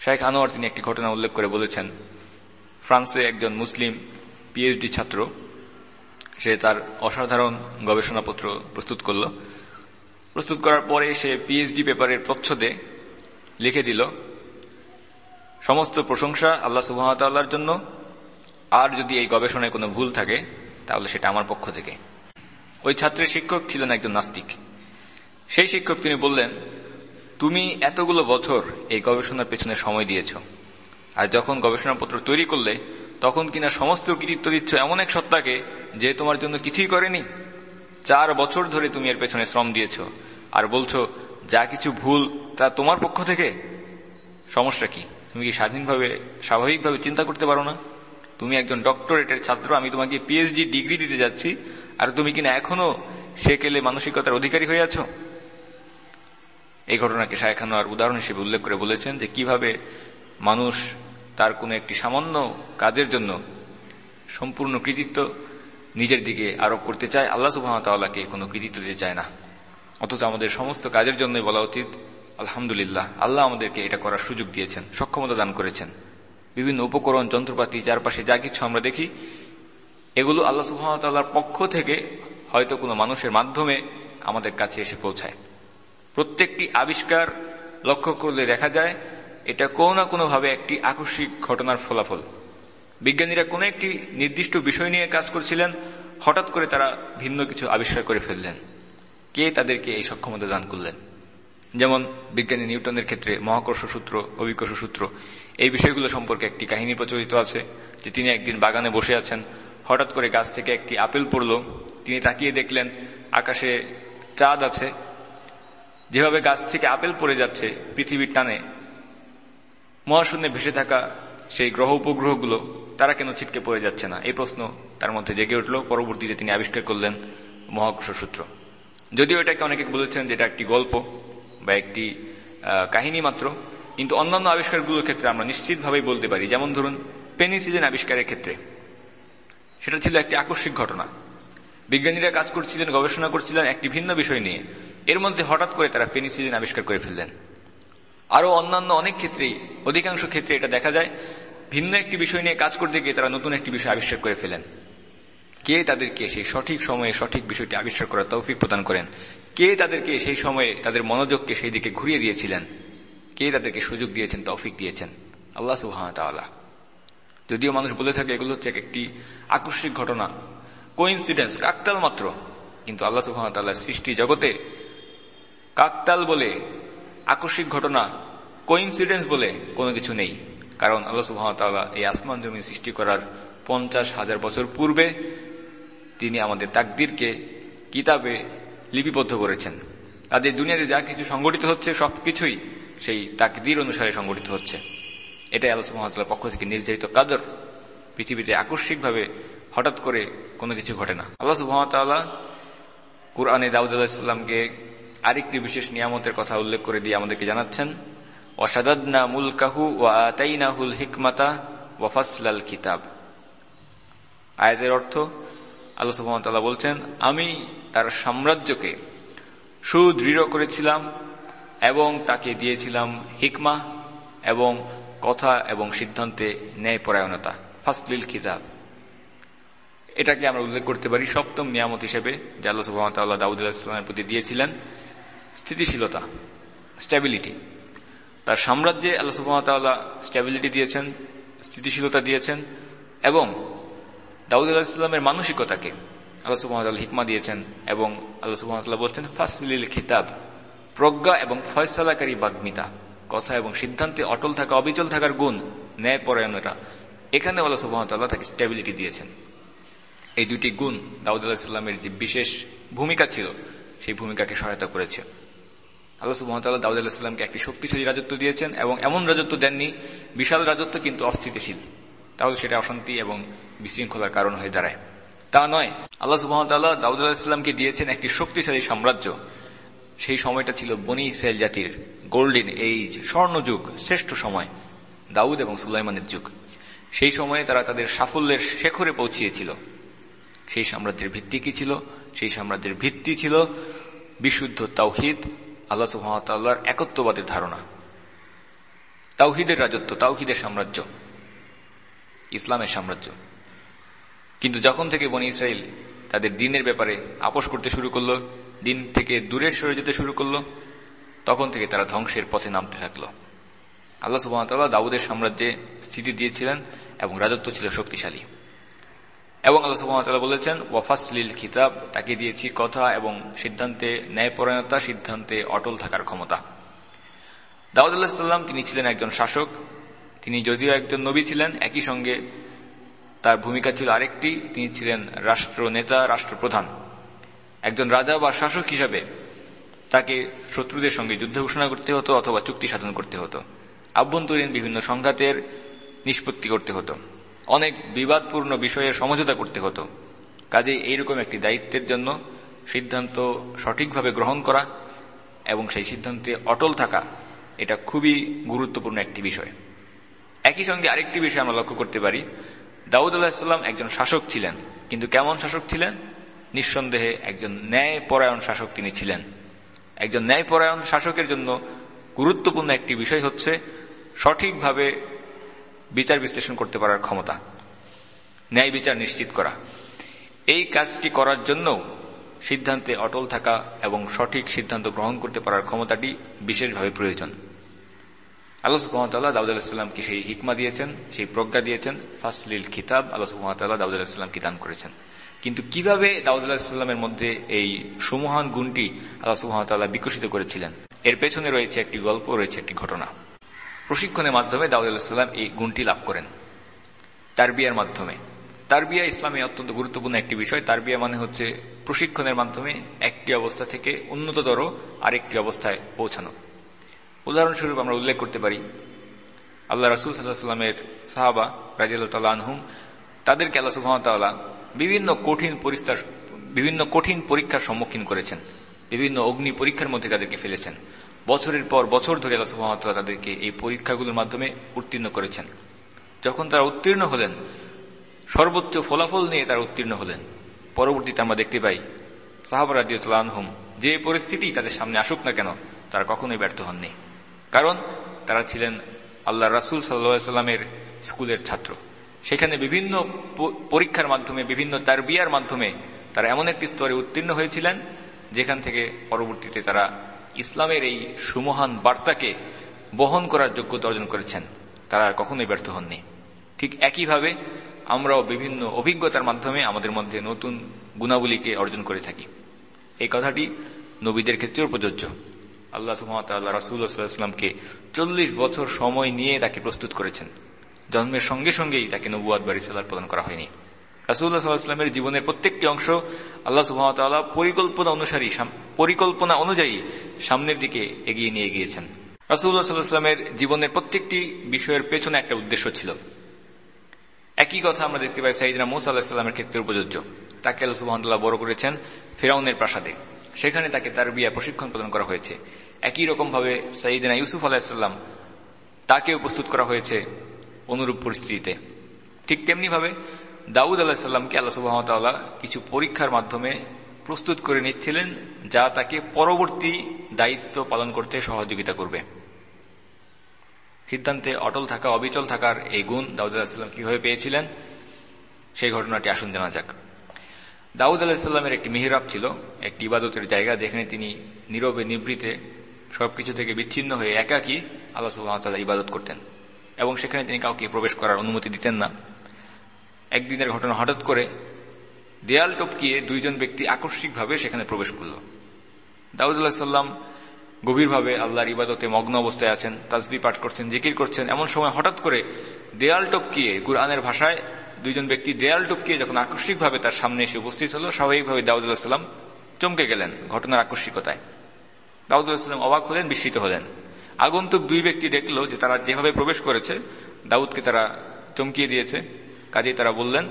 শেখ আনোয়ার তিনি একটি ঘটনা উল্লেখ করে বলেছেন। ফ্রান্সে একজন মুসলিম পিএইচডি ছাত্র, সে তার অসাধারণ গবেষণাপত্র প্রস্তুত করল। প্রস্তুত করার পরে সে পিএইচডি পেপারের প্রচ্ছদে লিখে দিল সমস্ত প্রশংসা আল্লাহ সুবাহতাল্লাহর জন্য। আর যদি এই গবেষণায় কোনো ভুল থাকে, তাহলে সেটা আমার পক্ষ থেকে। ওই ছাত্রের শিক্ষক ছিলেন একজন নাস্তিক। সেই শিক্ষক তিনি বললেন, তুমি এতগুলো বছর এই গবেষণার পেছনে সময় দিয়েছ। আর যখন গবেষণাপত্র তৈরি করলে, তখন কিনা সমস্ত কৃতিত্ব দিচ্ছ এমন এক সত্তাকে যে তোমার জন্য কিছুই করেনি। চার বছর ধরে তুমি এর পেছনে শ্রম দিয়েছ। আর বলছো, যা কিছু ভুল তা তোমার পক্ষ থেকে? সমস্যা কি? তুমি কি স্বাধীনভাবে, স্বাভাবিকভাবে চিন্তা করতে পারো না? তুমি একজন ডক্টরেটের ছাত্র, আমি তোমাকে পিএইচডি ডিগ্রি দিতে যাচ্ছি, আর তুমি কিনা এখনও সেকেলে মানসিকতার অধিকারী হয়ে আছো? এই ঘটনাকে শায়খানোয়ার উদাহরণ হিসেবে উল্লেখ করে বলেছেন যে কীভাবে মানুষ তার কোনো একটি সামান্য কাজের জন্য সম্পূর্ণ কৃতিত্ব নিজের দিকে আরোপ করতে চায়, আল্লাহ সুবাহতাল্লাহকে কোনো কৃতিত্ব দিতে চায় না। অথচ আমাদের সমস্ত কাজের জন্যই বলা উচিত আলহামদুলিল্লাহ, আল্লাহ আমাদেরকে এটা করার সুযোগ দিয়েছেন, সক্ষমতা দান করেছেন। বিভিন্ন উপকরণ, যন্ত্রপাতি, চারপাশে যা কিছু আমরা দেখি, এগুলো আল্লাহ সুহামতাল্লাহর পক্ষ থেকে হয়তো কোনো মানুষের মাধ্যমে আমাদের কাছে এসে পৌঁছায়। প্রত্যেকটি আবিষ্কার লক্ষ্য করলে দেখা যায়, এটা কোনো না কোনোভাবে একটি আকস্মিক ঘটনার ফলাফল। বিজ্ঞানীরা কোনো একটি নির্দিষ্ট বিষয় নিয়ে কাজ করছিলেন, হঠাৎ করে তারা ভিন্ন কিছু আবিষ্কার করে ফেললেন। কে তাদেরকে এই সক্ষমতা দান করলেন? যেমন বিজ্ঞানী নিউটনের ক্ষেত্রে মহাকর্ষ সূত্র, অভিকর্ষ সূত্র, এই বিষয়গুলো সম্পর্কে একটি কাহিনী প্রচলিত আছে, যে তিনি একদিন বাগানে বসে আছেন, হঠাৎ করে গাছ থেকে একটি আপেল পড়ল, তিনি তাকিয়ে দেখলেন আকাশে চাঁদ আছে। যেভাবে গাছ থেকে আপেল পড়ে যাচ্ছে পৃথিবীর টানে, মহাশূন্যে ভেসে থাকা সেই গ্রহ উপগ্রহগুলো, তারা কেন ছিটকে পড়ে যাচ্ছে না? এই প্রশ্ন তার মধ্যে জেগে উঠল। পরবর্তীতে তিনি আবিষ্কার করলেন মহাকর্ষ সূত্র। যদিও এটাকে অনেকে বলেছেন যে এটা একটি গল্প বা একটি কাহিনী মাত্র, কিন্তু অন্যান্য আবিষ্কারগুলোর ক্ষেত্রে আমরা নিশ্চিতভাবেই বলতে পারি, যেমন ধরুন পেনিসিলিন আবিষ্কারের ক্ষেত্রে। সেটা ছিল একটি আকস্মিক ঘটনা। বিজ্ঞানীরা কাজ করছিলেন, গবেষণা করছিলেন একটি ভিন্ন বিষয় নিয়ে। এর মধ্যে হঠাৎ করে তারা পেনিসিলিন আবিষ্কার করে ফেললেন। আরও অন্যান্য অনেক ক্ষেত্রেই, অধিকাংশ ক্ষেত্রে এটা দেখা যায়, ভিন্ন একটি বিষয় নিয়ে কাজ করতে গিয়ে তারা নতুন একটি বিষয় আবিষ্কার করে ফেলেন। কে তাদেরকে সেই সঠিক সময়ে সঠিক বিষয়টি আবিষ্কার করার তৌফিক প্রদান করেন? কে তাদেরকে সেই সময়ে তাদের মনোযোগকে সেই দিকে ঘুরিয়ে দিয়েছিলেন? কে তাদেরকে সুযোগ দিয়েছেন, তৌফিক দিয়েছেন? আল্লাহ সুহামতাল্লাহ যদিও মানুষ বলে থাকে এগুলো হচ্ছে একটি আকস্মিক ঘটনা কোইন্সিডেন্স কাকতাল মাত্র। কিন্তু আল্লাহ সুহামতাল্লাহ সৃষ্টি জগতে কাকতাল বলে, আকস্মিক ঘটনা কোইন্সিডেন্স বলে কোনো কিছু নেই। কারণ আল্লাহ সুহামতাল্লাহ এই আসমান জমি সৃষ্টি করার পঞ্চাশ হাজার বছর পূর্বে তিনি আমাদের তাকদিরকে, কিতাবে লিপিবদ্ধ করেছেন। তাদের দুনিয়াতে যা কিছু সংগঠিত হচ্ছে, সবকিছুই সেই তাকদির অনুসারে সংগঠিত হচ্ছে। এটাই আল্লাহ সুহামতাল্লাহ পক্ষ থেকে নির্ধারিত কাদর। পৃথিবীতে আকস্মিকভাবে হঠাৎ করে কোনো কিছু ঘটে না। আল্লাহ সুহামতাল্লাহ কুরআনে দাউদ আলাহিসাল্লামকে আরেকটি বিশেষ নিয়ামতের কথা উল্লেখ করে দিয়ে আমাদেরকে জানাচ্ছেন ওয়াসাদাদনা মুলকাহু ওয়া আতাইনাহুল হিকমাতা ওয়াফাসলাল কিতাব। আয়াতের অর্থ আল্লাহ সুহামতাল্লাহ বলছেন, আমি তার সাম্রাজ্যকে সুদৃঢ় করেছিলাম এবং তাকে দিয়েছিলাম হিকমা এবং কথা এবং সিদ্ধান্তে ন্যায়পরায়ণতা। ফাসলিল খিতাব এটাকে আমরা উল্লেখ করতে পারি সপ্তম নিয়ামত হিসেবে, যে আল্লাহ সুহামতাল্লাহ দাউদ আলাহিসামের প্রতি দিয়েছিলেন। স্থিতিশীলতা স্ট্যাবিলিটি তার সাম্রাজ্যে আল্লাহ সুহামতাল্লাহ স্ট্যাবিলিটি দিয়েছেন, স্থিতিশীলতা দিয়েছেন এবং দাউদ আলাহিসামের মানসিকতাকে আল্লাহ সুহামতাল্লাহ হিকমা দিয়েছেন এবং আল্লাহ সুহামতাল্লাহ বলছেন, ফাসলিল খিতাব প্রজ্ঞা এবং ফয়সালাকারী বাগ্মিতা, কথা এবং সিদ্ধান্তে অটল থাকা, অবিচল থাকার গুণ ন্যায় পরায়ণতা এখানে আল্লাহ সুহামতাল্লাহ তাকে স্ট্যাবিলিটি দিয়েছেন। এই দুটি গুণ দাউদ আলাহিসাল্লামের যে বিশেষ ভূমিকা ছিল, সেই ভূমিকাকে সহায়তা করেছে। আল্লাহ সুহামতাল্লাহ দাউদ আলাহিসাল্লামকে একটি শক্তিশালী রাজত্ব দিয়েছেন এবং এমন রাজত্ব দেননি, বিশাল রাজত্ব কিন্তু অস্থিতিশীল। তাহলে সেটা অশান্তি এবং বিশৃঙ্খলার কারণ হয়ে দাঁড়ায়। তা নয়, আল্লাহ সুহামতাল্লাহ দাউদ আলাহিসাল্লামকে দিয়েছেন একটি শক্তিশালী সাম্রাজ্য। সেই সময়টা ছিল বনি ইসরায়েল জাতির গোল্ডেন এইজ স্বর্ণযুগ, শ্রেষ্ঠ সময়, দাউদ এবং সুলাইমানের যুগ। সেই সময়ে তারা তাদের সাফল্যের শেখরে পৌঁছিয়েছিল। সেই সাম্রাজ্যের ভিত্তি কি ছিল? সেই সাম্রাজ্যের ভিত্তি ছিল বিশুদ্ধ তাওহিদ, আল্লাহ সুহামতাল্লাহর একত্ববাদের ধারণা। তাওহিদের রাজত্ব, তাওহিদের সাম্রাজ্য, ইসলামের সাম্রাজ্য। কিন্তু যখন থেকে বনি ইসরায়েল তাদের দিনের ব্যাপারে আপোষ করতে শুরু করল, দিন থেকে দূরে সরে যেতে শুরু করল, তখন থেকে তারা ধ্বংসের পথে নামতে থাকল। আল্লাহ সুবাহতাল্লাহ দাউদের সাম্রাজ্যে স্থিতি দিয়েছিলেন এবং রাজত্ব ছিল শক্তিশালী। এবং আল্লাহ সুবাহতাল্লাহ বলেছেন, ওয়াফাসলিল খিতাব তাকে দিয়েছি কথা এবং সিদ্ধান্তে ন্যায়পরায়ণতা, সিদ্ধান্তে অটল থাকার ক্ষমতা। দাউদ আল্লাহাম তিনি ছিলেন একজন শাসক, তিনি যদিও একজন নবী ছিলেন, একই সঙ্গে ভূমিকা ছিল আরেকটি। তিনি ছিলেন রাষ্ট্র নেতা রাষ্ট্রপ্রধান। একজন রাজা বা শাসক হিসাবে তাকে শত্রুদের সঙ্গে যুদ্ধ ঘোষণা করতে হতো অথবা চুক্তি সাধন করতে হতো। আভ্যন্তরীণ বিভিন্ন সংঘাতের নিষ্পত্তি করতে হতো। অনেক বিবাদপূর্ণ বিষয়ে সমঝোতা করতে হতো। কাজে এইরকম একটি দায়িত্বের জন্য সিদ্ধান্ত সঠিকভাবে গ্রহণ করা এবং সেই সিদ্ধান্তে অটল থাকা, এটা খুবই গুরুত্বপূর্ণ একটি বিষয়। একই সঙ্গে আরেকটি বিষয় আমরা লক্ষ্য করতে পারি দাউদ আলাহিসাল্লাম একজন শাসক ছিলেন। কিন্তু কেমন শাসক ছিলেন? নিঃসন্দেহে একজন ন্যায় পরায়ণ শাসক তিনি ছিলেন। একজন ন্যায় পরায়ণ শাসকের জন্য গুরুত্বপূর্ণ একটি বিষয় হচ্ছে সঠিকভাবে বিচার বিশ্লেষণ করতে পারার ক্ষমতা, ন্যায় বিচার নিশ্চিত করা। এই কাজটি করার জন্য সিদ্ধান্তে অটল থাকা এবং সঠিক সিদ্ধান্ত গ্রহণ করতে পারার ক্ষমতাটি বিশেষভাবে প্রয়োজন। দাউদ সেই হিকমা দিয়েছেন, সেই প্রজ্ঞা দিয়েছেন, ফাসলিল খিতাব আল্লাহ দান করেছেন। কিন্তু কীভাবে মধ্যে এই সুমহান গুণটি আল্লাহ বিকশিত করেছিলেন? এর পেছনে রয়েছে একটি গল্প, রয়েছে একটি ঘটনা। প্রশিক্ষণের মাধ্যমে দাউদ আলাহিসাল্লাম এই গুণটি লাভ করেন। তার বিয়ার মাধ্যমে। তার বিয়া ইসলামে অত্যন্ত গুরুত্বপূর্ণ একটি বিষয়। তার বিয়া মানে হচ্ছে প্রশিক্ষণের মাধ্যমে একটি অবস্থা থেকে উন্নততর আরেকটি অবস্থায় পৌঁছানো। উদাহরণস্বরূপ আমরা উল্লেখ করতে পারি, আল্লাহ রসুল সাল্লাহ সাল্লামের সাহাবা রাজিয়াল আনহুম, তাদেরকে আল্লাহ সুহামতাল্লাহ বিভিন্ন কঠিন পরিস্তার বিভিন্ন কঠিন পরীক্ষার সম্মুখীন করেছেন। বিভিন্ন অগ্নি পরীক্ষার মধ্যে তাদেরকে ফেলেছেন। বছরের পর বছর ধরে আল্লাহ সুহামতাল্লাহ তাদেরকে এই পরীক্ষাগুলোর মাধ্যমে উত্তীর্ণ করেছেন। যখন তারা উত্তীর্ণ হলেন, সর্বোচ্চ ফলাফল নিয়ে তারা উত্তীর্ণ হলেন। পরবর্তীতে আমরা দেখতে পাই সাহাবার রাজিউল্লাহম যে পরিস্থিতি তাদের সামনে আসুক না কেন, তারা কখনোই ব্যর্থ হননি। কারণ তারা ছিলেন আল্লাহ রাসুল সাল্লামের স্কুলের ছাত্র। সেখানে বিভিন্ন পরীক্ষার মাধ্যমে, বিভিন্ন তারবিয়ার মাধ্যমে তারা এমন একটি স্তরে উত্তীর্ণ হয়েছিলেন, যেখান থেকে পরবর্তীতে তারা ইসলামের এই সুমহান বার্তাকে বহন করার যোগ্যতা অর্জন করেছেন। তারা আর কখনোই ব্যর্থ হননি। ঠিক একইভাবে আমরাও বিভিন্ন অভিজ্ঞতার মাধ্যমে আমাদের মধ্যে নতুন গুণাবলীকে অর্জন করে থাকি। এই কথাটি নবীদের ক্ষেত্রেও প্রযোজ্য। আল্লাহ সুহামতাল্লাহ রাসুল্লাহামকে চল্লিশ বছর সময় নিয়ে তাকে প্রস্তুত করেছেন। জন্মের সঙ্গে সঙ্গেই তাকে নবুয়াদ বাড়ি সাল্লাহ প্রদান করা হয়নি। রাসুল্লাহ সাল্লাহামের জীবনের প্রত্যেকটি অংশ আল্লাহ সুহামতাল্লাহ পরিকল্পনা অনুসারী পরিকল্পনা অনুযায়ী সামনের দিকে এগিয়ে নিয়ে গিয়েছেন। রাসুল্লাহ সাল্লাহামের জীবনের প্রত্যেকটি বিষয়ের পেছনে একটা উদ্দেশ্য ছিল। একই কথা আমরা দেখতে পাই সাইদিনা মুসা আল্লাহামের ক্ষেত্রে প্রযোজ্য তাকে আল্লাহ সুহামতাল্লাহ বড় করেছেন ফেরাউনের প্রাসাদে। সেখানে তাকে তার বিয়া প্রশিক্ষণ প্রদান করা হয়েছে। একই রকম ভাবে সাইদিনা ইউসুফ আলাহিসাল্লাম তাকে উপস্থিত করা হয়েছে অনুরূপ পরিস্থিতিতে ঠিক তেমনি ভাবে দাউদ আলাহিসাল্লামকে আল্লাহ সুবাহতাল্লাহ কিছু পরীক্ষার মাধ্যমে প্রস্তুত করে নিচ্ছিলেন, যা তাকে পরবর্তী দায়িত্ব পালন করতে সহযোগিতা করবে। সিদ্ধান্তে অটল থাকা, অবিচল থাকার এই গুণ দাউদ আলাহিসাল্লাম কীভাবে পেয়েছিলেন, সেই ঘটনাটি আসুন জানা যাক। দাউদ আলাহিসাল্লামের একটি মিহিরাব ছিল, একটি ইবাদতের জায়গা যেখানে তিনি নীরবে নিবৃতে সবকিছু থেকে বিচ্ছিন্ন হয়ে একাকী আল্লাহ সুহামতাল্লাহ ইবাদত করতেন। এবং সেখানে তিনি কাউকে প্রবেশ করার অনুমতি দিতেন না। একদিনের ঘটনা হঠাৎ করে দেয়াল টপকিয়ে দুইজন ব্যক্তি আকস্মিকভাবে সেখানে প্রবেশ করল। দাউদ সাল্লাম গভীরভাবে আল্লাহর ইবাদতে মগ্ন অবস্থায় আছেন, তাজবি পাঠ করছেন, জিকির করছেন। এমন সময় হঠাৎ করে দেয়াল টপকিয়ে কুরআনের ভাষায় দুইজন ব্যক্তি দেয়াল টপকিয়ে যখন আকস্মিকভাবে তার সামনে এসে উপস্থিত হল, স্বাভাবিকভাবে দাউদুল্লাহ সাল্লাম চমকে গেলেন ঘটনার আকস্মিকতায়। দাউদুল্লাহ সাল্লাম অবাক হলেন বিস্মিত হলেন আগন্তুক দুই ব্যক্তি দেখল যে তারা যেভাবে প্রবেশ করেছে দাউদকে তারা চমকিয়ে দিয়েছে কাজেই তারা বললেন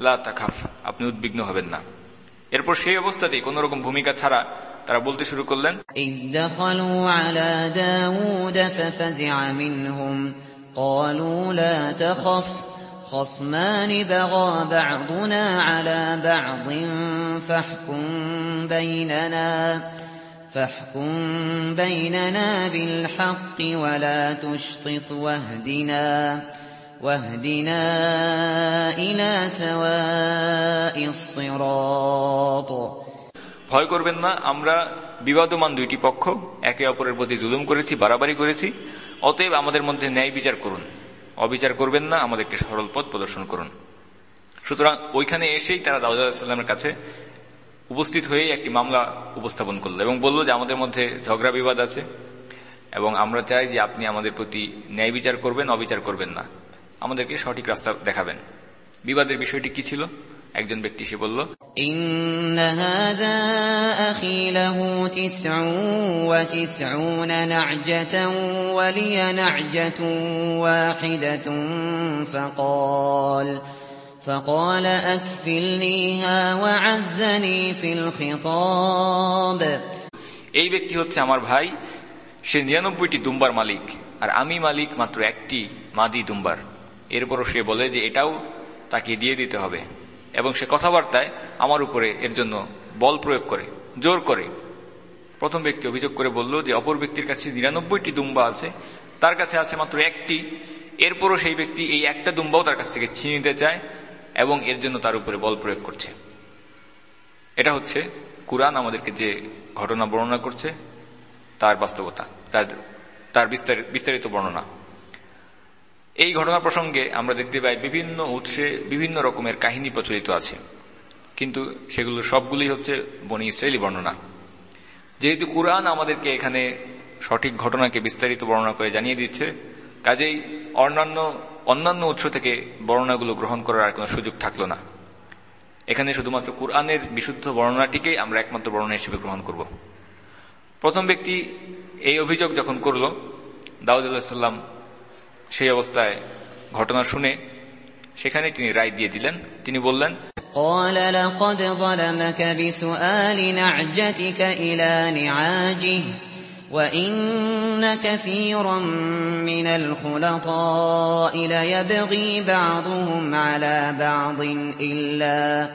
লা তাখাফ আপনি উদ্বিগ্ন হবেন না এরপর সেই অবস্থাতেই কোন রকম ভূমিকা ছাড়া তারা বলতে শুরু করলেন خصمان بغى بعضنا على بعض فاحكم بيننا فاحكم بيننا بالحق ولا تشطط واهدنا واهدنا إلى سواء الصراط ভয় করবেন না আমরা বিবাদমান দুইটি পক্ষ একে অপরের প্রতি জুলুম করেছি বাড়াবাড়ি করেছি অতএব আমাদের মধ্যে ন্যায় বিচার করুন অবিচার করবেন না আমাদেরকে সরল পথ প্রদর্শন করুন সুতরাং ওইখানে এসেই তারা দাউদাল্লামের কাছে উপস্থিত হয়ে একটি মামলা উপস্থাপন করল এবং বলল যে আমাদের মধ্যে ঝগড়া বিবাদ আছে এবং আমরা চাই যে আপনি আমাদের প্রতি ন্যায় বিচার করবেন, অবিচার করবেন না। আমাদেরকে সঠিক রাস্তা দেখাবেন। বিবাদের বিষয়টি কি ছিল? একজন ব্যক্তি সে বলল ইন্নহাদা فقال أكفلنيها وعزني في الخطاب এই ব্যক্তি হচ্ছে আমার ভাই সে নিরানব্বইটি দুম্বার মালিক আর আমি মালিক মাত্র একটি মাদি দুম্বার এরপরও সে বলে যে এটাও তাকে দিয়ে দিতে হবে এবং সে কথাবার্তায় আমার উপরে এর জন্য বল প্রয়োগ করে জোর করে প্রথম ব্যক্তি অভিযোগ করে বলল যে অপর ব্যক্তির কাছে নিরানব্বইটি দুম্বা আছে তার কাছে আছে মাত্র একটি এরপরও সেই ব্যক্তি এই একটা দুম্বাও তার কাছ থেকে ছিনিয়ে নিতে চায় এবং এর জন্য তার উপরে বল প্রয়োগ করছে। এটা হচ্ছে কুরআন আমাদেরকে যে ঘটনা বর্ণনা করছে, তার বাস্তবতা, তার বিস্তারিত বর্ণনা। এই ঘটনা প্রসঙ্গে আমরা দেখতে পাই বিভিন্ন উৎসে বিভিন্ন রকমের কাহিনী প্রচলিত আছে। কিন্তু সেগুলো সবগুলি হচ্ছে বনি ইসরায়েলি বর্ণনা। যেহেতু কুরআন আমাদেরকে এখানে সঠিক ঘটনাকে বিস্তারিত বর্ণনা করে জানিয়ে দিচ্ছে, কাজেই অন্যান্য অন্যান্য উৎস থেকে বর্ণনাগুলো গ্রহণ করার আর কোনো সুযোগ থাকলো না এখানে শুধুমাত্র কুরআনের বিশুদ্ধ বর্ণনাটিকেই আমরা একমাত্র বর্ণনা হিসেবে গ্রহণ করব প্রথম ব্যক্তি এই অভিযোগ যখন করল দাউদ সাল্লাম সেই অবস্থায় ঘটনা শুনে সেখানে তিনি রায় দিয়ে দিলেন তিনি বললেন قال لقد ظلمك بسؤال نعجتك إلى نعاجه وإن كثيرا من الخلطاء ليبغي بعضهم على بعض إلا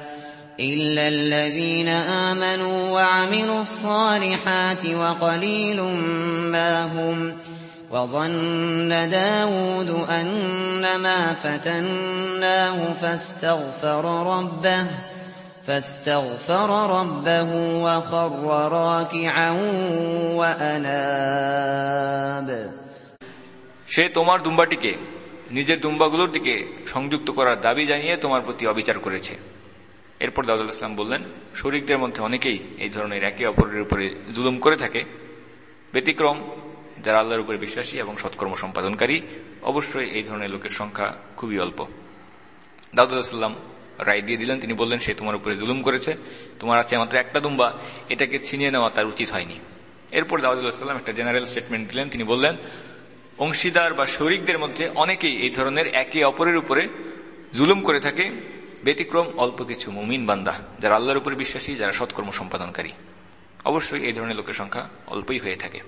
إلا الذين آمنوا وعملوا الصالحات وقليل ما هم وظن داود أنما فتناه فاستغفر ربه فاستغفر ربه وخر راكعا وأناب সে তোমার দুম্বাটিকে নিজের দুম্বাগুলোর দিকে সংযুক্ত করার দাবি জানিয়ে তোমার প্রতি অবিচার করেছে এরপর দাউদ ইসলাম বললেন শরিকদের মধ্যে অনেকেই এই ধরনের একে অপরের উপরে জুলুম করে থাকে ব্যতিক্রম যারা আল্লাহর উপরে বিশ্বাসী এবং সৎকর্ম সম্পাদনকারী অবশ্যই এই ধরনের লোকের সংখ্যা খুবই অল্প দাউদাল্লাম রায় দিয়ে দিলেন, তিনি বললেন, সে তোমার উপরে জুলুম করেছে, তোমার আছে মাত্র একটা দুম্বা, এটাকে ছিনিয়ে নেওয়া তার উচিত হয়নি। এরপর দাউদুল্লাহাম একটা জেনারেল স্টেটমেন্ট দিলেন, তিনি বললেন, অংশীদার বা শরিকদের মধ্যে অনেকেই এই ধরনের একে অপরের উপরে জুলুম করে থাকে, ব্যতিক্রম অল্প কিছু মুমিন বান্দা, যারা আল্লাহর উপরে বিশ্বাসী, যারা সৎকর্ম সম্পাদনকারী। অবশ্যই এই ধরনের লোকের সংখ্যা অল্পই হয়ে থাকে।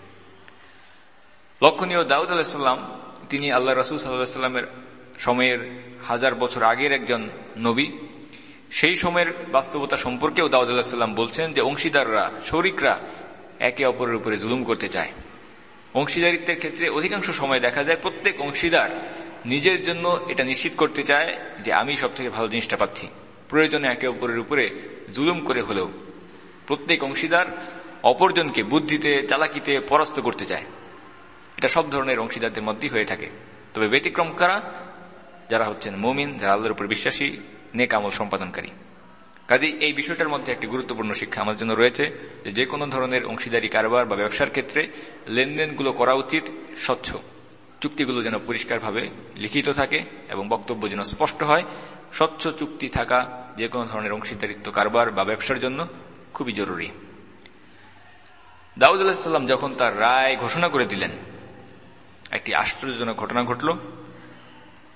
লক্ষণীয় দাউদ আলাহিসাল্লাম তিনি আল্লাহ রসুল সাল্লাহামের সময়ের হাজার বছর আগের একজন নবী, সেই সময়ের বাস্তবতা সম্পর্কেও দাউদ আলাহিসাল্লাম বলছেন যে অংশীদাররা, শরিকরা একে অপরের উপরে জুলুম করতে চায়। অংশীদারিত্বের ক্ষেত্রে অধিকাংশ সময় দেখা যায় প্রত্যেক অংশীদার নিজের জন্য এটা নিশ্চিত করতে চায় যে আমি সব থেকে ভালো জিনিসটা পাচ্ছি। প্রয়োজনে একে অপরের উপরে জুলুম করে হলেও প্রত্যেক অংশীদার অপরজনকে বুদ্ধিতে, চালাকিতে পরাস্ত করতে চায়। এটা সব ধরনের অংশীদারদের মধ্যেই হয়ে থাকে। তবে ব্যতিক্রম কারা? যারা হচ্ছেন মমিন, যারা আল্লাহর উপর বিশ্বাসী, নেক আমল সম্পাদনকারী। কাজে এই বিষয়টার মধ্যে একটি গুরুত্বপূর্ণ শিক্ষা আমার জন্য রয়েছে যে যে কোনো ধরনের অংশীদারি কারবার বা ব্যবসার ক্ষেত্রে লেনদেনগুলো করা উচিত স্বচ্ছ। চুক্তিগুলো যেন পরিষ্কারভাবে লিখিত থাকে এবং বক্তব্য যেন স্পষ্ট হয়। স্বচ্ছ চুক্তি থাকা যে কোনো ধরনের অংশীদারিত্ব কারবার বা ব্যবসার জন্য খুবই জরুরি। দাউদ আলাহিসাল্লাম যখন তার রায় ঘোষণা করে দিলেন, একটি আশ্চর্যজনক ঘটনা ঘটল।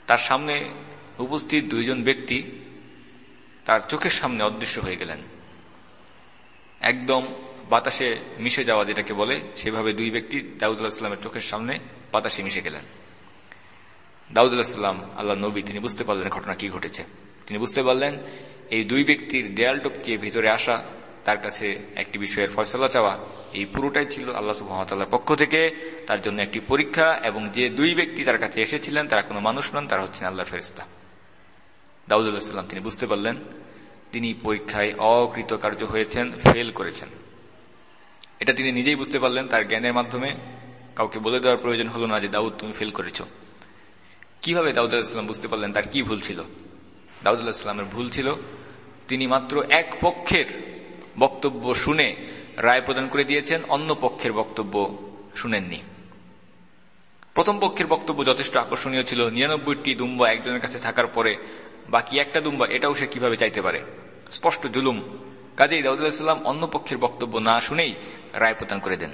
তার সামনে উপস্থিত দুইজন ব্যক্তি তার চোখের সামনে অদৃশ্য হয়ে গেলেন। একদম বাতাসে মিশে যাওয়া যেটাকে বলে, সেভাবে দুই ব্যক্তি দাউদ আলাহিসাল্লামের চোখের সামনে বাতাসে মিশে গেলেন। দাউদ আলাহিসাল্লাম আল্লাহ নবী, তিনি বুঝতে পারলেন ঘটনা কি ঘটেছে। তিনি বুঝতে পারলেন, এই দুই ব্যক্তির দেয়াল টপকিয়ে ভিতরে আসা তার কাছে একটি বিষয়ের ফয়সলা চাওয়া, এই পুরোটাই ছিল আল্লাহ সুহামতাল্লাহর পক্ষ থেকে তার জন্য একটি পরীক্ষা এবং যে দুই ব্যক্তি তার কাছে এসেছিলেন, তারা কোনো মানুষ নন, তারা হচ্ছেন আল্লাহ ফেরিস্তা দাউদুল্লাহাম তিনি বুঝতে পারলেন, তিনি পরীক্ষায় অকৃতকার্য হয়েছেন, ফেল করেছেন। এটা তিনি নিজেই বুঝতে পারলেন, তার জ্ঞানের মাধ্যমে। কাউকে বলে দেওয়ার প্রয়োজন হলো না যে, দাউদ, তুমি ফেল করেছ। কীভাবে দাউদ আলাহিসাম বুঝতে পারলেন, তার কি ভুল ছিল? দাউদ আলাহিসামের ভুল ছিল, তিনি মাত্র এক পক্ষের বক্তব্য শুনে রায় প্রদান করে দিয়েছেন, অন্য পক্ষের বক্তব্য শুনেননি। প্রথম পক্ষের বক্তব্য যথেষ্ট আকর্ষণীয় ছিল। নিরানব্বইটি দুম্বা একজনের কাছে থাকার পরে বাকি একটা দুম্বা, এটাও সে কীভাবে চাইতে পারে? স্পষ্ট জুলুম। কাজেই দাউদুল্লাহাম অন্য পক্ষের বক্তব্য না শুনেই রায় প্রদান করে দেন।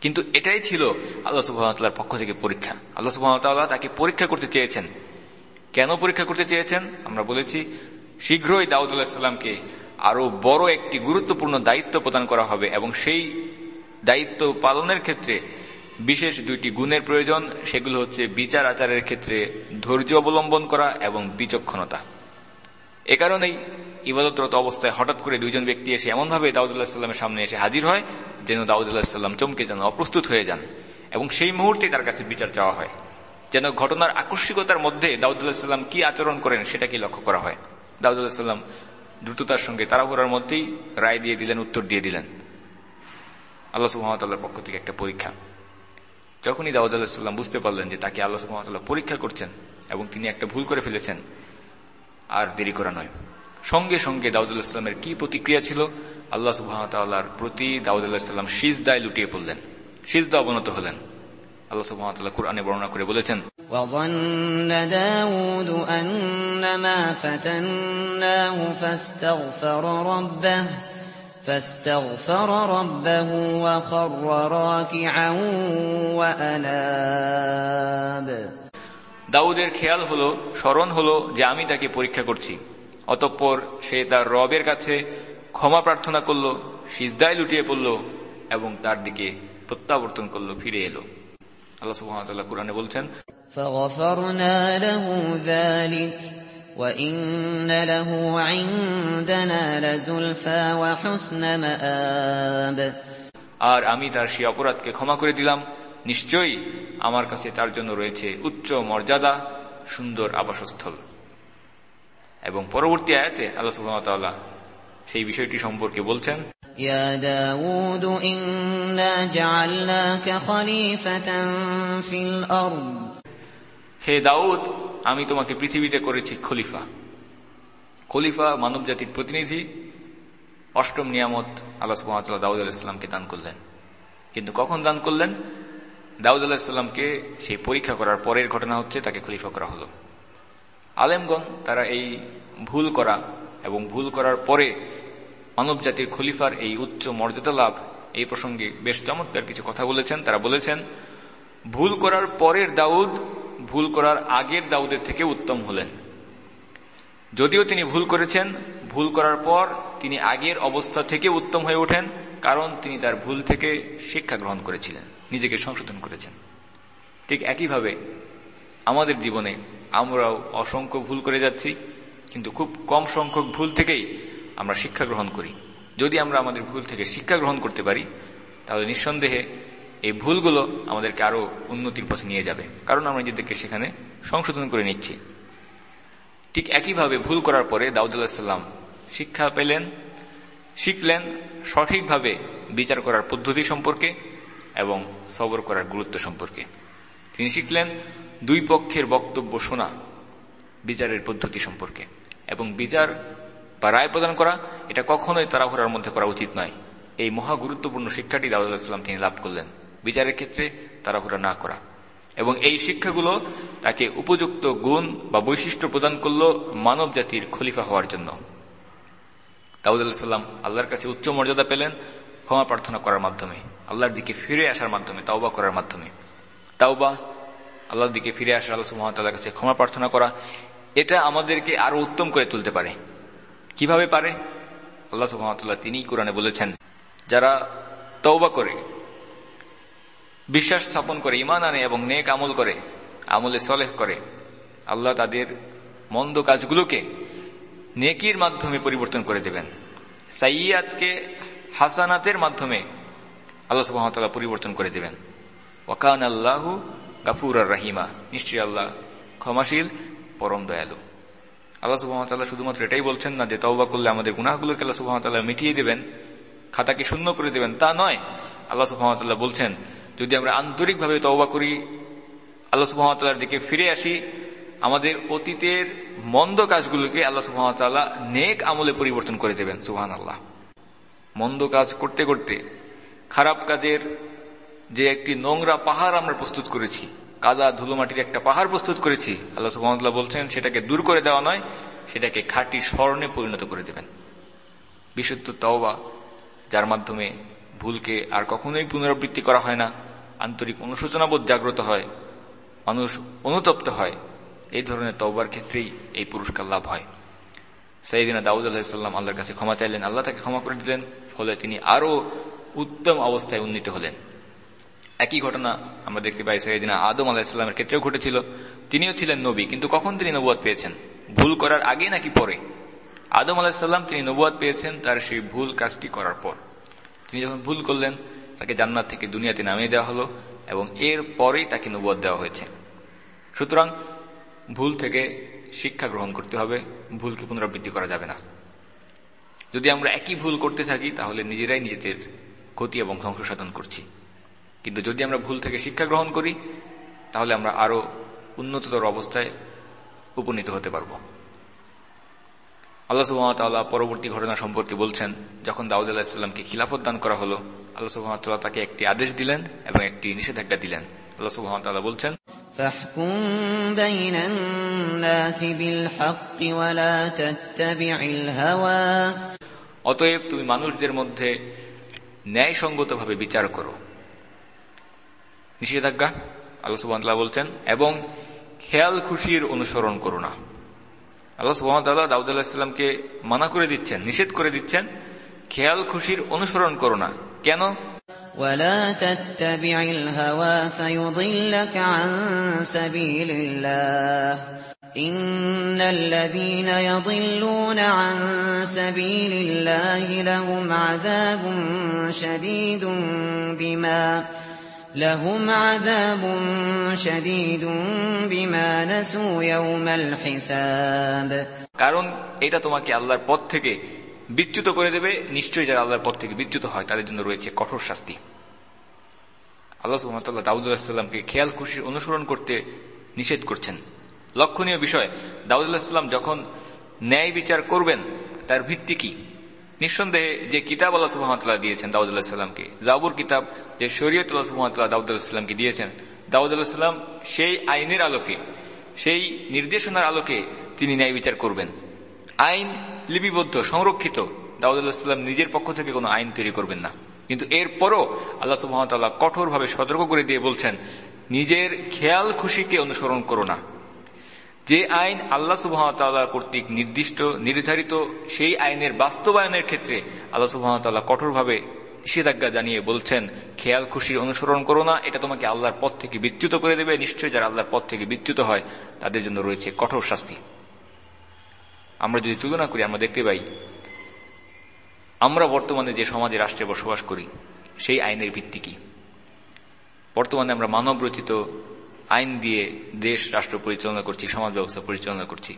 কিন্তু এটাই ছিল আল্লাহ সুবাহতাল্লার পক্ষ থেকে পরীক্ষা। আল্লাহ সুবাহতাল্লাহ তাকে পরীক্ষা করতে চেয়েছেন। কেন পরীক্ষা করতে চেয়েছেন? আমরা বলেছি, শীঘ্রই দাউদুল্লাহামকে আরও বড় একটি গুরুত্বপূর্ণ দায়িত্ব প্রদান করা হবে এবং সেই দায়িত্ব পালনের ক্ষেত্রে বিশেষ দুইটি গুণের প্রয়োজন, সেগুলো হচ্ছে বিচার আচারের ক্ষেত্রে ধৈর্য অবলম্বন করা এবং বিচক্ষণতা। এ কারণেই ইবাদতরত অবস্থায় হঠাৎ করে দুইজন ব্যক্তি এসে এমনভাবে দাউদুল্লাহ সাল্লামের সামনে এসে হাজির হয়, যেন দাউদুল্লাহ সাল্লাম চমকে যেন অপ্রস্তুত হয়ে যান এবং সেই মুহূর্তে তার কাছে বিচার চাওয়া হয়। যেন ঘটনার আকস্মিকতার মধ্যে দাউদুল্লাহ সাল্লাম কি আচরণ করেন সেটাকে লক্ষ্য করা হয়? দাউদুল্লাহ সাল্লাম দ্রুততার সঙ্গে তাড়াহুড়ার মধ্যেই রায় দিয়ে দিলেন, উত্তর দিয়ে দিলেন। আল্লাহ সুহামতাল্লাহর পক্ষ থেকে একটা পরীক্ষা। যখনই দাউদ আল্লাহাম বুঝতে পারলেন যে তাকে আল্লাহ সুহামতাল্লাহ পরীক্ষা করছেন এবং তিনি একটা ভুল করে ফেলেছেন, আর দেরি করা নয়। সঙ্গে সঙ্গে দাউদ আল্লাহামের কি প্রতিক্রিয়া ছিল, আল্লাহ সুহামতাল্লাহর প্রতি দাউদ আল্লাহাম সিজদায় লুটিয়ে পড়লেন। সিজদা অবনত হলেন। আল্লাহ সুহামতাল্লাহ কোরআনে বর্ণনা করে বলেছেন وظن داود أنما فتناه فاستغفر ربه فاستغفر ربه وخر راكعا وأناب দাউদের খেয়াল হলো স্মরণ হলো যে আমি তাকে পরীক্ষা করছি অতঃপর সে তার রবের কাছে ক্ষমা প্রার্থনা করল সিজদায় লুটিয়ে পড়ল এবং তার দিকে প্রত্যাবর্তন করল ফিরে এলো আল্লাহ সুহামতাল্লাহ কোরআনে বলছেন فغفرنا له ذلك وإن له عندنا لزلفى وحسن مآب আর আমি তার সেই অপরাধকে ক্ষমা করে দিলাম নিশ্চয়ই আমার কাছে তার জন্য রয়েছে উচ্চ মর্যাদা সুন্দর আবাসস্থল এবং পরবর্তী আয়াতে আল্লাহ সুহামতাল্লাহ সেই বিষয়টি সম্পর্কে বলছেন يا داود إنا جعلناك خليفة في الأرض হে দাউদ আমি তোমাকে পৃথিবীতে করেছি খলিফা খলিফা মানব জাতির প্রতিনিধি অষ্টম নিয়ামত আল্লাহ সুহামতাল্লাহ দাউদ আলাহিসামকে দান করলেন কিন্তু কখন দান করলেন দাউদ আলাহিসাল্লামকে সেই পরীক্ষা করার পরের ঘটনা হচ্ছে তাকে খলিফা করা হলো আলেমগণ তারা এই ভুল করা এবং ভুল করার পরে মানব জাতির খলিফার এই উচ্চ মর্যাদা লাভ এই প্রসঙ্গে বেশ চমৎকার কিছু কথা বলেছেন। তারা বলেছেন, ভুল করার পরের দাউদ ভুল করার আগের দাউদের থেকে উত্তম হলেন। যদিও তিনি ভুল করেছেন, ভুল করার পর তিনি আগের অবস্থা থেকে উত্তম হয়ে ওঠেন, কারণ তিনি তার ভুল থেকে শিক্ষা গ্রহণ করেছিলেন, নিজেকে সংশোধন করেছেন। ঠিক একইভাবে আমাদের জীবনে আমরাও অসংখ্য ভুল করে যাচ্ছি কিন্তু খুব কম সংখ্যক ভুল থেকেই আমরা শিক্ষা গ্রহণ করি। যদি আমরা আমাদের ভুল থেকে শিক্ষা গ্রহণ করতে পারি, তাহলে নিঃসন্দেহে এই ভুলগুলো আমাদেরকে আরও উন্নতির পথে নিয়ে যাবে। কারণ আমরা নিজেদেরকে সেখানে সংশোধন করে নিচ্ছি। ঠিক একইভাবে ভুল করার পরে দাউদুল্লাহাম শিক্ষা পেলেন, শিখলেন সঠিকভাবে বিচার করার পদ্ধতি সম্পর্কে এবং সবর করার গুরুত্ব সম্পর্কে। তিনি শিখলেন দুই পক্ষের বক্তব্য শোনা বিচারের পদ্ধতি সম্পর্কে। এবং বিচার বা রায় প্রদান করা, এটা কখনোই তাড়াহুড়ার মধ্যে করা উচিত নয়। এই মহা গুরুত্বপূর্ণ শিক্ষাটি দাউদাল্লাহাম তিনি লাভ করলেন। বিচারের ক্ষেত্রে তাড়াহুড়া না করা। এবং এই শিক্ষাগুলো তাকে উপযুক্ত গুণ বা বৈশিষ্ট্য প্রদান করল মানব জাতির খলিফা হওয়ার জন্য। দাউদাল্লাহাম আল্লাহর কাছে উচ্চ মর্যাদা পেলেন ক্ষমা প্রার্থনা করার মাধ্যমে। আল্লাহর দিকে ফিরে আসার মাধ্যমে, তাওবা করার মাধ্যমে। তাওবা, আল্লাহর দিকে ফিরে আসা আল্লাহ সুহামতাল্লাহ কাছে ক্ষমা প্রার্থনা করা এটা আমাদেরকে আরও উত্তম করে তুলতে পারে। কীভাবে পারে? আল্লাহ সুহামতাল্লাহ তিনি কোরআনে বলেছেন, যারা তৌবা করে, বিশ্বাস স্থাপন করে ইমান আনে এবং নেক আমল করে, আমলে সলেহ করে, আল্লাহ তাদের মন্দ কাজগুলোকে নেকির মাধ্যমে পরিবর্তন করে দেবেন। সাইয়াদকে হাসানাতের মাধ্যমে আল্লাহ সুহামতাল্লাহ পরিবর্তন করে দেবেন। ওয়াকান আল্লাহু গাফুর আর রাহিমা। নিশ্চয়ই আল্লাহ ক্ষমাশীল পরম দয়ালু। আল্লাহ সুহামতাল্লাহ শুধুমাত্র এটাই বলছেন না যে তওবা করলে আমাদের গুনাহগুলোকে আল্লাহ সুহামতাল্লাহ মিটিয়ে দেবেন, খাতাকে শূন্য করে দেবেন। তা নয়। আল্লাহ সুহামতাল্লাহ বলছেন, যদি আমরা আন্তরিকভাবে তওবা করি, আল্লাহ সুহামতাল্লাহর দিকে ফিরে আসি, আমাদের অতীতের মন্দ কাজগুলোকে আল্লাহ সুহামতাল্লাহ নেক আমলে পরিবর্তন করে দেবেন সুহান আল্লাহ মন্দ কাজ করতে করতে, খারাপ কাজের যে একটি নোংরা পাহাড় আমরা প্রস্তুত করেছি কাদা ধুলোমাটির একটা পাহাড় প্রস্তুত করেছি। আল্লাহ সুহামতাল্লাহ বলছেন, সেটাকে দূর করে দেওয়া নয়, সেটাকে খাঁটি স্মরণে পরিণত করে দেবেন। বিশুদ্ধ তওবা, যার মাধ্যমে ভুলকে আর কখনোই পুনরাবৃত্তি করা হয় না, আন্তরিক অনুশোচনাবোধ জাগ্রত হয়, মানুষ অনুতপ্ত হয়, এই ধরনের তওবার ক্ষেত্রেই এই পুরস্কার লাভ হয়। সাইদিনা দাউদ আলাহিসাল্লাম আল্লাহর কাছে ক্ষমা চাইলেন, আল্লাহ তাকে ক্ষমা করে দিলেন, ফলে তিনি আরও উত্তম অবস্থায় উন্নীত হলেন। একই ঘটনা আমরা দেখতে পাই সাইদিনা আদম আলাহিসাল্লামের ক্ষেত্রেও ঘটেছিল। তিনিও ছিলেন নবী, কিন্তু কখন তিনি নবুয়াদ পেয়েছেন? ভুল করার আগে নাকি পরে? আদম আলাহিসাল্লাম তিনি নবুয়াদ পেয়েছেন তার সেই ভুল কাজটি করার পর। তিনি যখন ভুল করলেন, তাকে জান্নাত থেকে দুনিয়াতে নামিয়ে দেওয়া হলো এবং এর পরেই তাকে নবুয়াদ দেওয়া হয়েছে। সুতরাং ভুল থেকে শিক্ষা গ্রহণ করতে হবে, ভুলকে পুনরাবৃত্তি করা যাবে না। যদি আমরা একই ভুল করতে থাকি, তাহলে নিজেরাই নিজেদের ক্ষতি এবং ধ্বংস সাধন করছি। কিন্তু যদি আমরা ভুল থেকে শিক্ষা গ্রহণ করি তাহলে আমরা আরো উন্নততর অবস্থায় উপনীত হতে পারব আল্লাহ সুহামতাল্লাহ পরবর্তী ঘটনা সম্পর্কে বলছেন যখন দাউদ আলাহিসাল্লামকে খিলাফত দান করা হলো আল্লাহ সুহামতাল্লাহ তাকে একটি আদেশ দিলেন এবং একটি নিষেধাজ্ঞা দিলেন আল্লাহ সুহামতাল্লাহ বলছেন فاحكم بين الناس بالحق ولا تتبع الهوى অতএব তুমি মানুষদের মধ্যে ন্যায়সঙ্গতভাবে বিচার করো নিষেধাজ্ঞা আল্লাহ সুবাহ বলছেন এবং খেয়াল খুশির অনুসরণ করো না আল্লাহ সুবাহতাল্লাহ দাউদ আলাহিসাল্লামকে মানা করে দিচ্ছেন নিষেধ করে দিচ্ছেন খেয়াল খুশির অনুসরণ করো না কেন ولا تتبع الهوى فيضلك عن سبيل الله إن الذين يضلون عن سبيل الله لهم عذاب شديد بما لهم عذاب شديد بما نسوا يوم الحساب কারণ এটা তোমাকে আল্লাহর পথ থেকে বিচ্যুত করে দেবে নিশ্চয়ই যারা আল্লাহর পথ থেকে বিচ্যুত হয় তাদের জন্য রয়েছে কঠোর শাস্তি আল্লাহ সুহামতাল্লাহ দাউদুল্লাহামকে খেয়াল খুশির অনুসরণ করতে নিষেধ করছেন লক্ষণীয় বিষয় দাউদুল্লাহাম যখন ন্যায় বিচার করবেন তার ভিত্তি কি নিঃসন্দেহে যে কিতাব আল্লাহ সুহামতাল্লাহ দিয়েছেন সাল্লামকে জাবুর কিতাব যে শরীয়ত আল্লাহ সুহামতাল্লাহ সাল্লামকে দিয়েছেন সাল্লাম সেই আইনের আলোকে, সেই নির্দেশনার আলোকে তিনি ন্যায় বিচার করবেন। আইন লিপিবদ্ধ, সংরক্ষিত দাউদুল্লাহ সাল্লাম নিজের পক্ষ থেকে কোনো আইন তৈরি করবেন না। কিন্তু এরপরও আল্লাহ সুহামতাল্লাহ কঠোরভাবে সতর্ক করে দিয়ে বলছেন, নিজের খেয়াল খুশিকে অনুসরণ করো না। যে আইন আল্লাহ সুবাহতাল্লাহ কর্তৃক নির্দিষ্ট, নির্ধারিত, সেই আইনের বাস্তবায়নের ক্ষেত্রে আল্লাহ সুবাহতাল্লাহ কঠোরভাবে নিষেধাজ্ঞা জানিয়ে বলছেন, খেয়াল খুশির অনুসরণ করো না, এটা তোমাকে আল্লাহর পথ থেকে বিচ্যুত করে দেবে। নিশ্চয়ই যারা আল্লাহর পথ থেকে বিচ্যুত হয়, তাদের জন্য রয়েছে কঠোর শাস্তি। আমরা যদি তুলনা করি, আমরা দেখতে পাই, আমরা বর্তমানে যে সমাজে, রাষ্ট্রে বসবাস করি, সেই আইনের ভিত্তি কি? বর্তমানে আমরা মানব রচিত আইন দিয়ে দেশ, রাষ্ট্র পরিচালনা করছি, সমাজ ব্যবস্থা পরিচালনা করছি।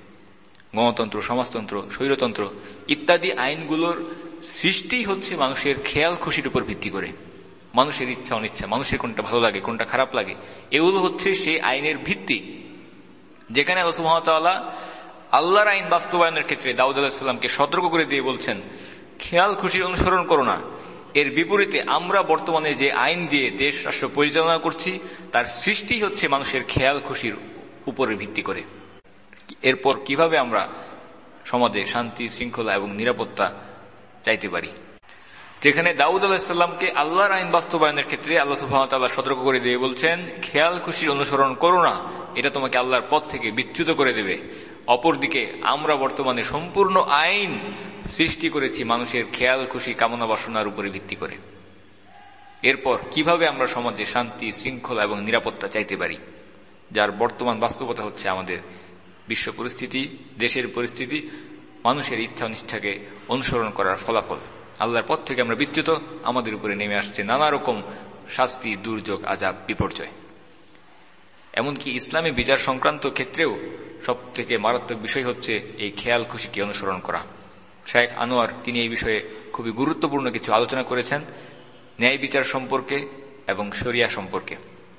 গণতন্ত্র, সমাজতন্ত্র, স্বৈরতন্ত্র ইত্যাদি আইনগুলোর সৃষ্টি হচ্ছে মানুষের খেয়াল খুশির উপর ভিত্তি করে। মানুষের ইচ্ছা, অনিচ্ছা, মানুষের কোনটা ভালো লাগে, কোনটা খারাপ লাগে, এগুলো হচ্ছে সেই আইনের ভিত্তি। যেখানে আল্লাহ আল্লাহর আইন বাস্তবায়নের ক্ষেত্রে দাউদ আলাহিসাল্লামকে সতর্ক করে দিয়ে বলছেন, খেয়াল খুশির অনুসরণ করো না। এর বিপরীতে আমরা বর্তমানে যে আইন দিয়ে দেশ, রাষ্ট্র পরিচালনা করছি, তার সৃষ্টি হচ্ছে মানুষের খেয়াল খুশির উপরে ভিত্তি করে। এরপর কীভাবে আমরা সমাজে শান্তি, শৃঙ্খলা এবং নিরাপত্তা চাইতে পারি? যেখানে দাউদ আলাহিসাল্লামকে আল্লাহর আইন বাস্তবায়নের ক্ষেত্রে আল্লাহ সুহামতাল্লাহ সতর্ক করে দিয়ে বলছেন, খেয়াল খুশির অনুসরণ করো না, এটা তোমাকে আল্লাহর পথ থেকে বিচ্যুত করে দেবে। অপরদিকে আমরা বর্তমানে সম্পূর্ণ আইন সৃষ্টি করেছি মানুষের খেয়াল, খুশি, কামনা, বাসনার উপরে ভিত্তি করে। এরপর কীভাবে আমরা সমাজে শান্তি, শৃঙ্খলা এবং নিরাপত্তা চাইতে পারি, যার বর্তমান বাস্তবতা হচ্ছে আমাদের বিশ্ব পরিস্থিতি, দেশের পরিস্থিতি, মানুষের ইচ্ছা অনিষ্ঠাকে অনুসরণ করার ফলাফল। আল্লাহর পথ থেকে আমরা বিচ্যুত, আমাদের উপরে নেমে আসছে নানা রকম শাস্তি, দুর্যোগ আজাব বিপর্যয়। এমনকি ইসলামী বিচার সংক্রান্ত ক্ষেত্রেও সব থেকে মারাত্মক বিষয় হচ্ছে এই খেয়াল খুশিকে অনুসরণ করা। শেখ আনোয়ার তিনি এই বিষয়ে খুবই গুরুত্বপূর্ণ কিছু আলোচনা করেছেন, ন্যায় বিচার সম্পর্কে এবং শরিয়া সম্পর্কে।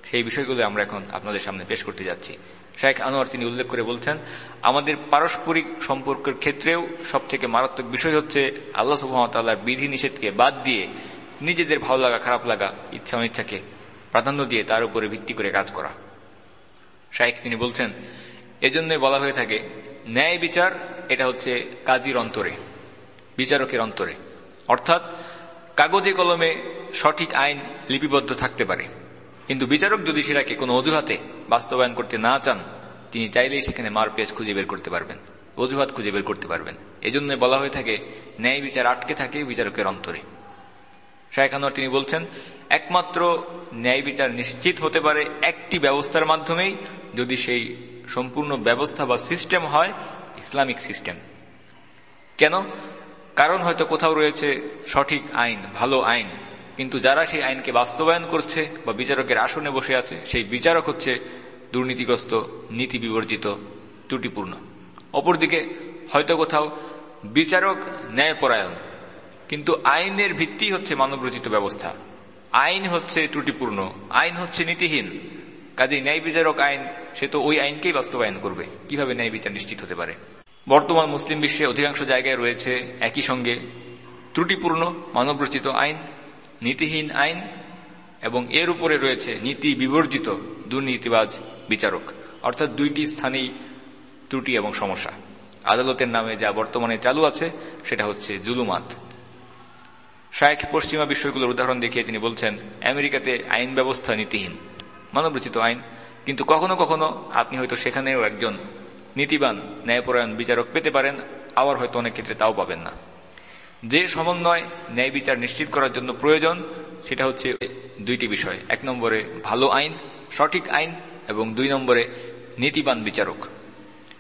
সেই বিষয়গুলো আমরা এখন আপনাদের সামনে পেশ করতে যাচ্ছি। শেখ আনোয়ার তিনি উল্লেখ করে বলছেন, আমাদের পারস্পরিক সম্পর্কের ক্ষেত্রেও সব থেকে মারাত্মক বিষয় হচ্ছে আল্লাহ সুহামতাল্লাহর বিধি নিষেধকে বাদ দিয়ে নিজেদের ভালো লাগা, খারাপ লাগা ইচ্ছা অনিচ্ছাকে প্রাধান্য দিয়ে তার উপরে ভিত্তি করে কাজ করা। শাইখ তিনি বলছেন এজন্য বলা হয়ে থাকে, ন্যায় বিচার এটা হচ্ছে কাজীর অন্তরে, বিচারকের অন্তরে। অর্থাৎ কাগজে কলমে সঠিক আইন লিপিবদ্ধ থাকতে পারে। কিন্তু বিচারক যদি সেটাকে কোনো অজুহাতে বাস্তবায়ন করতে না চান, তিনি চাইলেই সেখানে মার পেজ খুঁজে বের করতে পারবেন, অজুহাত খুঁজে বের করতে পারবেন। এজন্য বলা হয়ে থাকে, ন্যায় বিচার আটকে থাকে বিচারকের অন্তরে। শাহেখ আনোয়ার তিনি বলছেন, একমাত্র ন্যায় বিচার নিশ্চিত হতে পারে একটি ব্যবস্থার মাধ্যমেই যদি সেই সম্পূর্ণ ব্যবস্থা বা সিস্টেম হয়, ইসলামিক সিস্টেম। কেন? কারণ হয়তো কোথাও রয়েছে সঠিক আইন, ভালো আইন, কিন্তু যারা সেই আইনকে বাস্তবায়ন করছে বা বিচারকের আসনে বসে আছে, সেই বিচারক হচ্ছে দুর্নীতিগ্রস্ত, নীতি বিবর্জিত, ত্রুটিপূর্ণ। অপরদিকে হয়তো কোথাও বিচারক ন্যায়পরায়ণ কিন্তু আইনের ভিত্তি হচ্ছে মানবরচিত ব্যবস্থা। আইন হচ্ছে ত্রুটিপূর্ণ। আইন হচ্ছে নীতিহীন। কাজেই ন্যায় বিচারক আইন, সে তো ওই আইনকেই বাস্তবায়ন করবে। কীভাবে ন্যায় বিচার নিশ্চিত হতে পারে? বর্তমান মুসলিম বিশ্বে অধিকাংশ জায়গায় রয়েছে একই সঙ্গে ত্রুটিপূর্ণ, মানবরচিত আইন, নীতিহীন আইন এবং এর উপরে রয়েছে নীতি বিবর্জিত, দুর্নীতিবাজ বিচারক। অর্থাৎ দুইটি স্থানেই ত্রুটি এবং সমস্যা। আদালতের নামে যা বর্তমানে চালু আছে, সেটা হচ্ছে জুলুমাত। শায়েখ পশ্চিমা বিষয়গুলোর উদাহরণ দেখিয়ে তিনি বলছেন, আমেরিকাতে আইন ব্যবস্থা নীতিহীন। মানবরচিত আইন। কিন্তু কখনো কখনো আপনি হয়তো সেখানেও একজন নীতিবান, ন্যায়পরায়ণ বিচারক পেতে পারেন, আবার হয়তো অনেক ক্ষেত্রে তাও পাবেন না। যে সমন্বয় ন্যায় বিচার নিশ্চিত করার জন্য প্রয়োজন, সেটা হচ্ছে দুইটি বিষয়। এক নম্বরে ভালো আইন, সঠিক আইন, এবং দুই নম্বরে নীতিবান বিচারক।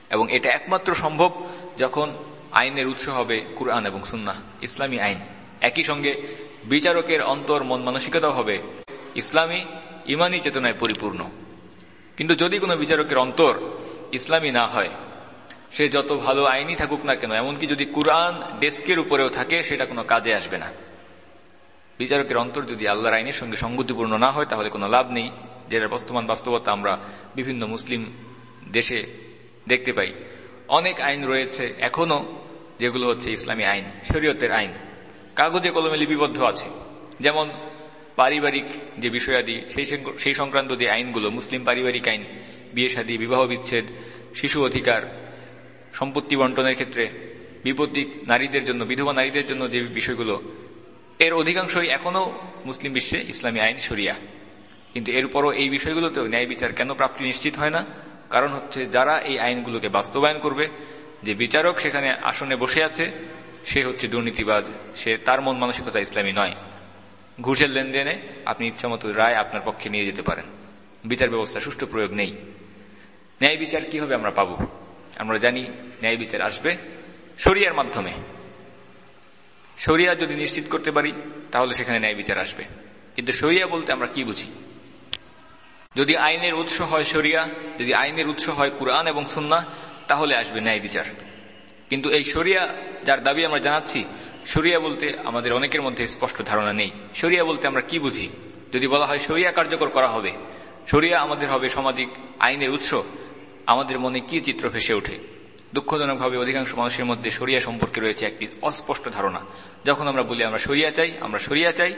এবং এটা একমাত্র সম্ভব যখন আইনের উৎস হবে কুরআন এবং সুন্না ইসলামী আইন। একই সঙ্গে বিচারকের অন্তর মন মানসিকতাও হবে ইসলামী ইমানি চেতনায় পরিপূর্ণ। কিন্তু যদি কোনো বিচারকের অন্তর ইসলামী না হয়, সে যত ভালো আইনই থাকুক না কেন, এমনকি যদি কুরআন ডেস্কের উপরেও থাকে, সেটা কোনো কাজে আসবে না। বিচারকের অন্তর যদি আল্লাহর আইনের সঙ্গে সংগতিপূর্ণ না হয়, তাহলে কোনো লাভ নেই। যেটা বর্তমান বাস্তবতা আমরা বিভিন্ন মুসলিম দেশে দেখতে পাই। অনেক আইন রয়েছে এখনও যেগুলো হচ্ছে ইসলামী আইন, শরীয়তের আইন। কাগজে কলমে লিপিবদ্ধ আছে। যেমন পারিবারিক যে বিষয়াদি, সেই সেই সংক্রান্ত যে আইনগুলো, মুসলিম পারিবারিক আইন বিয়ে শাদী বিবাহ বিচ্ছেদ, শিশু অধিকার, সম্পত্তি বন্টনের ক্ষেত্রে, বিপত্তি নারীদের জন্য, বিধবা নারীদের জন্য যে বিষয়গুলো, এর অধিকাংশই এখনও মুসলিম বিশ্বে ইসলামী আইন সরিয়া কিন্তু এরপরও এই বিষয়গুলোতেও ন্যায় বিচার কেন প্রাপ্তি নিশ্চিত হয় না? কারণ হচ্ছে যারা এই আইনগুলোকে বাস্তবায়ন করবে, যে বিচারক সেখানে আসনে বসে আছে সে হচ্ছে দুর্নীতিবাদ, সে তার মন মানসিকতা ইসলামী নয়। ঘুষের লেনদেনে আপনি ইচ্ছামতো রায় আপনার পক্ষে নিয়ে যেতে পারেন। বিচার ব্যবস্থা সুষ্ঠু প্রয়োগ নেই। ন্যায় বিচার কীভাবে আমরা পাব? আমরা জানি ন্যায় বিচার আসবে শরিয়ার মাধ্যমে। শরিয়া যদি নিশ্চিত করতে পারি, তাহলে সেখানে ন্যায় বিচার আসবে। কিন্তু শরিয়া বলতে আমরা কি বুঝি? যদি আইনের উৎস হয় শরিয়া, যদি আইনের উৎস হয় কুরআন এবং সুন্না তাহলে আসবে ন্যায় বিচার। কিন্তু এই শরিয়া যার দাবি আমরা জানাচ্ছি, শরিয়া বলতে আমাদের অনেকের মধ্যে স্পষ্ট ধারণা নেই। শরিয়া বলতে আমরা কি বুঝি? যদি বলা হয় শরিয়া কার্যকর করা হবে, শরিয়া আমাদের হবে সামাজিক আইনের উৎস। আমাদের মনে কি চিত্র ভেসে ওঠে? দুঃখজনকভাবে অধিকাংশ মানুষের মধ্যে সরিয়া সম্পর্কে রয়েছে একটি অস্পষ্ট ধারণা। যখন আমরা বলি আমরা সরিয়া চাই, আমরা সরিয়া চাই,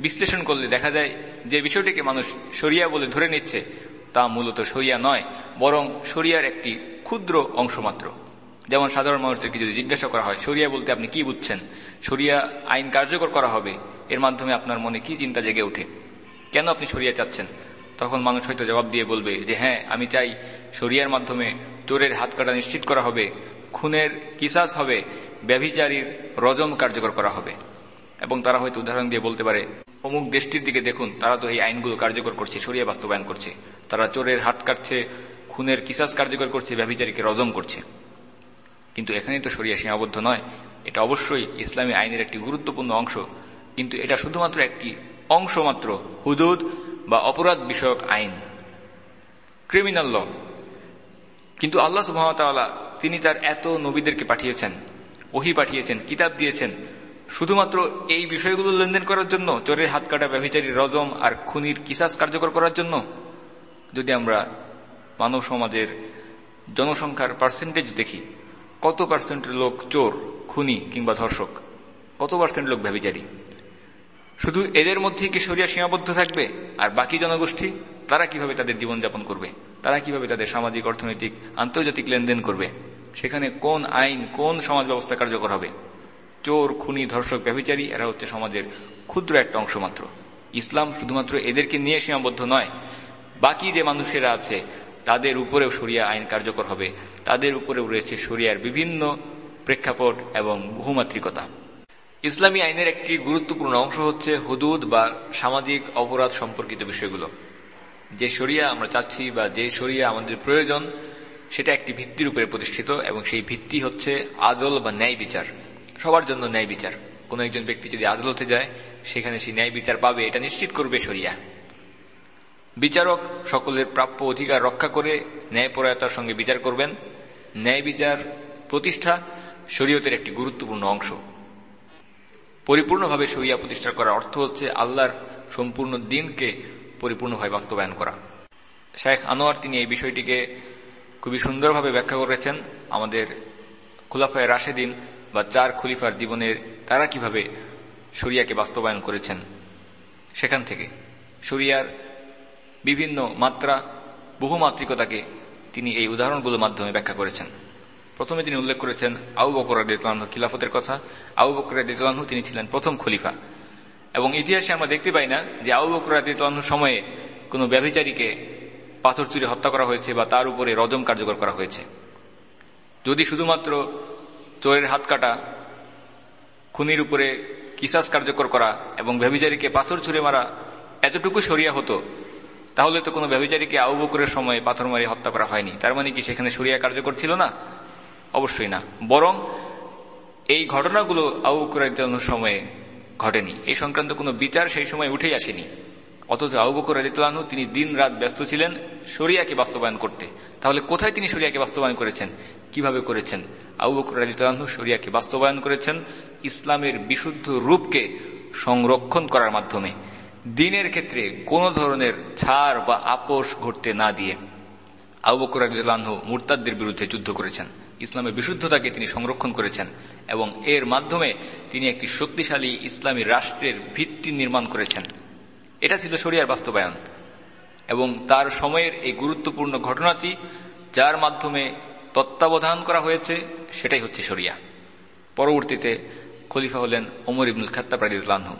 বিশ্লেষণ করলে দেখা যায় যে বিষয়টিকে মানুষ সরিয়া বলে ধরে নিচ্ছে, তা মূলত সরিয়া নয়, বরং সরিয়ার একটি ক্ষুদ্র অংশমাত্র মাত্র। যেমন সাধারণ মানুষদেরকে যদি জিজ্ঞাসা করা হয় সরিয়া বলতে আপনি কি বুঝছেন? সরিয়া আইন কার্যকর করা হবে, এর মাধ্যমে আপনার মনে কি চিন্তা জেগে ওঠে? কেন আপনি সরিয়া চাচ্ছেন? তখন মানুষ হয়তো জবাব দিয়ে বলবে যে হ্যাঁ আমি চাই সরিয়ার মাধ্যমে চোরের হাত কাটা নিশ্চিত করা হবে, খুনের কিসাস হবে, ব্যভিচারীর রজম কার্যকর করা হবে। এবং তারা হয়তো উদাহরণ দিয়ে বলতে পারে, অমুক দেশটির দিকে দেখুন, তারা তো এই আইনগুলো কার্যকর করছে সরিয়া বাস্তবায়ন করছে। তারা চোরের হাত কাটছে, খুনের কিসাস কার্যকর করছে, ব্যভিচারীকে রজম করছে। কিন্তু এখানেই তো সরিয়া সীমাবদ্ধ নয়। এটা অবশ্যই ইসলামী আইনের একটি গুরুত্বপূর্ণ অংশ। কিন্তু এটা শুধুমাত্র একটি অংশ মাত্র, হুদুদ বা অপরাধ বিষয়ক আইন। Criminal law. কিন্তু আল্লাহ সুহামতাল্লাহ তিনি তার এত নবীদেরকে পাঠিয়েছেন, ওহি পাঠিয়েছেন, কিতাব দিয়েছেন। শুধুমাত্র এই বিষয়গুলো লেনদেন করার জন্য, চোরের হাত কাটা ব্যবচারী রজম আর খুনির কিসাস কার্যকর করার জন্য। যদি আমরা মানব সমাজের জনসংখ্যার পার্সেন্টেজ দেখি কত পার্সেন্টের লোক চোর, খুনি কিংবা ধর্ষক? কত পার্সেন্ট লোক ব্যবচারী শুধু এদের মধ্যেই কি সরিয়া সীমাবদ্ধ থাকবে? আর বাকি জনগোষ্ঠী? তারা কীভাবে তাদের জীবনযাপন করবে? তারা কীভাবে তাদের সামাজিক, অর্থনৈতিক, আন্তর্জাতিক লেনদেন করবে? সেখানে কোন আইন, কোন সমাজ ব্যবস্থা কার্যকর হবে? চোর, খুনি, ধর্ষক ব্যবচারী এরা হচ্ছে সমাজের ক্ষুদ্র একটা অংশ মাত্র। ইসলাম শুধুমাত্র এদেরকে নিয়ে সীমাবদ্ধ নয়, বাকি যে মানুষেরা আছে, তাদের উপরেও সরিয়া আইন কার্যকর হবে। তাদের উপরেও রয়েছে সরিয়ার বিভিন্ন প্রেক্ষাপট এবং বহুমাত্রিকতা। ইসলামী আইনের একটি গুরুত্বপূর্ণ অংশ হচ্ছে হুদুদ বা সামাজিক অপরাধ সম্পর্কিত বিষয়গুলো। যে সরিয়া আমরা চাচ্ছি বা যে সরিয়া আমাদের প্রয়োজন, সেটা একটি ভিত্তির উপরে প্রতিষ্ঠিত এবং সেই ভিত্তি হচ্ছে আদল বা ন্যায় বিচার। সবার জন্য ন্যায় বিচার। কোন একজন ব্যক্তি যদি আদালতে যায়, সেখানে সে ন্যায় বিচার পাবে, এটা নিশ্চিত করবে সরিয়া বিচারক সকলের প্রাপ্য অধিকার রক্ষা করে ন্যায়পরায়তার সঙ্গে বিচার করবেন। ন্যায় বিচার প্রতিষ্ঠা শরীয়তের একটি গুরুত্বপূর্ণ অংশ। পরিপূর্ণভাবে সরিয়া প্রতিষ্ঠা করার অর্থ হচ্ছে আল্লাহর সম্পূর্ণ দিনকে পরিপূর্ণভাবে বাস্তবায়ন করা। শেখ আনোয়ার তিনি এই বিষয়টিকে খুবই সুন্দরভাবে ব্যাখ্যা করেছেন। আমাদের খুলাফায় রাশেদিন বা চার খলিফার জীবনের তারা কীভাবে শরিয়াকে বাস্তবায়ন করেছেন সেখান থেকে। শরিয়ার বিভিন্ন মাত্রা, বহুমাত্রিকতাকে তিনি এই উদাহরণগুলোর মাধ্যমে ব্যাখ্যা করেছেন। প্রথমে তিনি উল্লেখ করেছেন আউ বকর রাদিয়াল্লাহু খিলাফতের কথা। আউ বকর রাদিয়াল্লাহু তিনি ছিলেন প্রথম খলিফা। এবং ইতিহাসে আমরা দেখতে পাই না যে আউ বকর রাদিয়াল্লাহুর সময়ে কোনো ব্যভিচারীকে পাথর চুরি হত্যা করা হয়েছে বা তার উপরে রজম কার্যকর করা হয়েছে। যদি শুধুমাত্র চোরের হাত কাটা, খুনির উপরে কিসাস কার্যকর করা এবং ব্যভিচারীকে পাথর ছুঁড়ে মারা এতটুকু সরিয়া হতো তাহলে তো কোনো ব্যবচারীকে আউ বকরের সময় পাথর মারি হত্যা করা হয়নি। তার মানে কি সেখানে সরিয়া কার্যকর ছিল না? অবশ্যই না। বরং এই ঘটনাগুলো আউ বকরের সময়ে ঘটেনি। এই সংক্রান্ত কোনো বিচার সেই সময় উঠেই আসেনি। অথচ আউ বকর রাজিতুল্লাহ তিনি দিন রাত ব্যস্ত ছিলেন সরিয়াকে বাস্তবায়ন করতে। তাহলে কোথায় তিনি সরিয়াকে বাস্তবায়ন করেছেন? কীভাবে করেছেন? আউ বকর রাজিতুল্লাহ সরিয়াকে বাস্তবায়ন করেছেন ইসলামের বিশুদ্ধ রূপকে সংরক্ষণ করার মাধ্যমে। দিনের ক্ষেত্রে কোন ধরনের ছাড় বা আপোষ ঘটতে না দিয়ে রাজিতুল্লাহ মুরতাদদের বিরুদ্ধে যুদ্ধ করেছেন। ইসলামের বিশুদ্ধতাকে তিনি সংরক্ষণ করেছেন এবং এর মাধ্যমে তিনি একটি শক্তিশালী ইসলামী রাষ্ট্রের ভিত্তি নির্মাণ করেছেন। এটা ছিল শরিয়ার বাস্তবায়ন এবং তার সময়ের এই গুরুত্বপূর্ণ ঘটনাটি যার মাধ্যমে তত্ত্বাবধান করা হয়েছে, সেটাই হচ্ছে শরিয়া। পরবর্তীতে খলিফা হলেন ওমর ইবনুল খাত্তাব রাজিউল্লাহ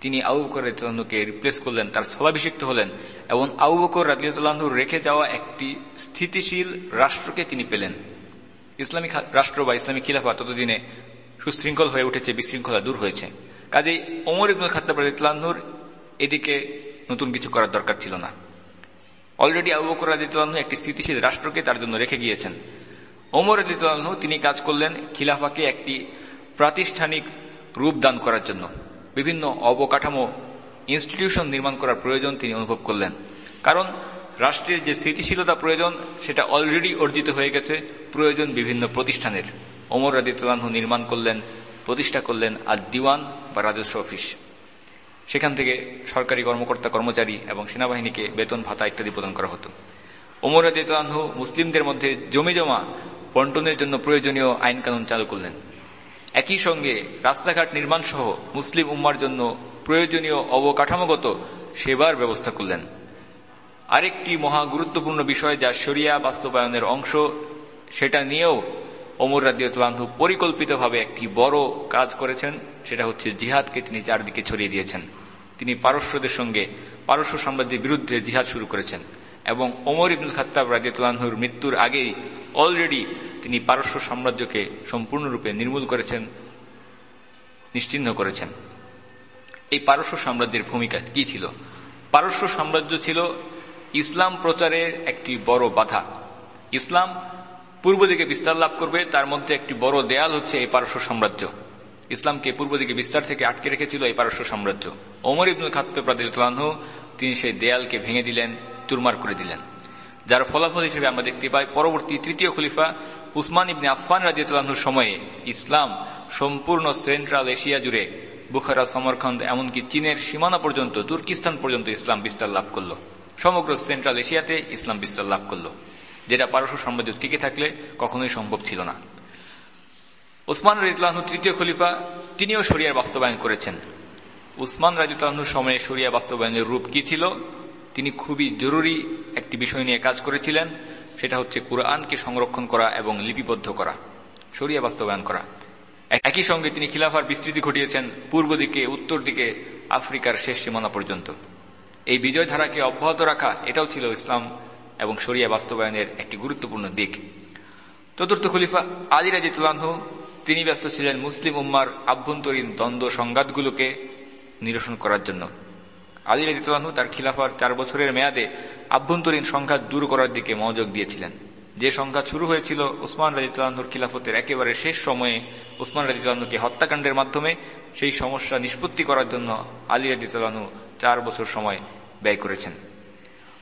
তিনি আবু বকর রাজিউল্লাহকে রিপ্লেস করলেন, তার স্থলাভিষিক্ত হলেন এবং আবু বকর রাজিউল্লাহর রেখে যাওয়া একটি স্থিতিশীল রাষ্ট্রকে তিনি পেলেন। ইসলামিক রাষ্ট্র বা ইসলামিক খিলাফা ততদিনে সুশৃঙ্খল হয়ে উঠেছে, বিশৃঙ্খলা দূর হয়েছে। কাজেই ওমর ইবনুল খাত্তাব রাজিউল্লাহর এদিকে নতুন কিছু করার দরকার ছিল না। অলরেডি আবু বকর রাজিতুল্লাহ একটি স্থিতিশীল রাষ্ট্রকে তার জন্য রেখে গিয়েছেন। ওমর রাজিতুল্লাহ তিনি কাজ করলেন খিলাফাকে একটি প্রাতিষ্ঠানিক রূপ দান করার জন্য। বিভিন্ন অবকাঠামো ইনস্টিটিউশন নির্মাণ করার প্রয়োজন তিনি অনুভব করলেন। কারণ রাষ্ট্রের যে স্থিতিশীলতা প্রয়োজন, সেটা অলরেডি অর্জিত হয়ে গেছে। প্রয়োজন বিভিন্ন প্রতিষ্ঠানের। ওমর রাজিতুল্লাহ নির্মাণ করলেন, প্রতিষ্ঠা করলেন আর দিওয়ান বা রাজস্ব অফিস। সেখান থেকে সরকারি কর্মকর্তা, কর্মচারী এবং সেনাবাহিনীকে বেতন, ভাতা ইত্যাদি প্রদান করা হতো। ওমর আদিতানহু মুসলিমদের মধ্যে জমি জমা বন্টনের জন্য প্রয়োজনীয় আইন কানুন চালু করলেন। একই সঙ্গে রাস্তাঘাট নির্মাণ সহ মুসলিম উম্মার জন্য প্রয়োজনীয় অবকাঠামোগত সেবার ব্যবস্থা করলেন। আরেকটি মহা গুরুত্বপূর্ণ বিষয় যা শরিয়া বাস্তবায়নের অংশ, সেটা নিয়েও ওমর রাদিউতলানহু পরিকল্পিতভাবে একটি বড় কাজ করেছেন, সেটা হচ্ছে জিহাদকে তিনি চারদিকে ছড়িয়ে দিয়েছেন। তিনি পারস্যদের সঙ্গে, পারস্য সাম্রাজ্যের বিরুদ্ধে জিহাদ শুরু করেছেন। এবং ওমর ইবনুল খাত্তাব রাজিউল্লাহুর মৃত্যুর আগেই অলরেডি তিনি পারস্য সাম্রাজ্যকে সম্পূর্ণরূপে নির্মূল করেছেন, নিশ্চিহ্ন করেছেন। এই পারস্য সাম্রাজ্যের ভূমিকা কি ছিল? পারস্য সাম্রাজ্য ছিল ইসলাম প্রচারের একটি বড় বাধা। ইসলাম পূর্ব দিকে বিস্তার লাভ করবে, তার মধ্যে একটি বড় দেয়াল হচ্ছে এই পারস্য সাম্রাজ্য। ইসলামকে পূর্ব দিকে বিস্তার থেকে আটকে রেখেছিল এই পারস্য সাম্রাজ্য। ওমর ইবনুল খাত্ত প্রাদিলানহু তিনি সেই দেয়ালকে ভেঙে দিলেন। তুরমার করে দিলেন। যার ফলাফল হিসেবে আমরা দেখতে পাই, পরবর্তী তৃতীয় খলিফা উসমান ইবনে আফফান রাজিউল্লাহর সময়ে ইসলাম সম্পূর্ণ সেন্ট্রাল এশিয়া জুড়ে বুখারা সমরখন্দ এমনকি চীনের সীমানা পর্যন্ত, তুর্কিস্তান পর্যন্ত ইসলাম বিস্তার লাভ করল। সমগ্র সেন্ট্রাল এশিয়াতে ইসলাম বিস্তার লাভ করল। যেটা পারস্য সাম্রাজ্য টিকে থাকলে কখনোই সম্ভব ছিল না। ওসমান রাজিউল্লাহনু তৃতীয় খলিফা, তিনিও সরিয়ার বাস্তবায়ন করেছেন। উসমান রাজিউল্লাহনুর সময়ে সরিয়া বাস্তবায়নের রূপ কি ছিল? তিনি খুবই জরুরি একটি বিষয় নিয়ে কাজ করেছিলেন, সেটা হচ্ছে কুরআনকে সংরক্ষণ করা এবং লিপিবদ্ধ করা সরিয়া বাস্তবায়ন করা। একই সঙ্গে তিনি খিলাফার বিস্তৃতি ঘটিয়েছেন পূর্ব দিকে, উত্তর দিকে, আফ্রিকার শেষ সীমানা পর্যন্ত। এই বিজয় ধারাকে অব্যাহত রাখা, এটাও ছিল ইসলাম এবং সরিয়া বাস্তবায়নের একটি গুরুত্বপূর্ণ দিক। চতুর্থ খলিফা আলী রাজিতুল্লাহ তিনি ব্যস্ত ছিলেন মুসলিম উম্মার আভ্যন্তরীণ দ্বন্দ্ব সংঘাতগুলোকে নিরসন করার জন্য। আলী রাজিতুল্লাহ তার খিলাফার চার বছরের মেয়াদে আভ্যন্তরীণ সংঘাত দূর করার দিকে মনোযোগ দিয়েছিলেন। যে সংঘাত শুরু হয়েছিল উসমান রাজিতুল্লাহর খিলাফতের একেবারে শেষ সময়ে উসমান রাজিতুল্লাহকে হত্যাকাণ্ডের মাধ্যমে সেই সমস্যা নিষ্পত্তি করার জন্য আলী রাজিতুল্লাহ চার বছর সময় ব্যয় করেছেন।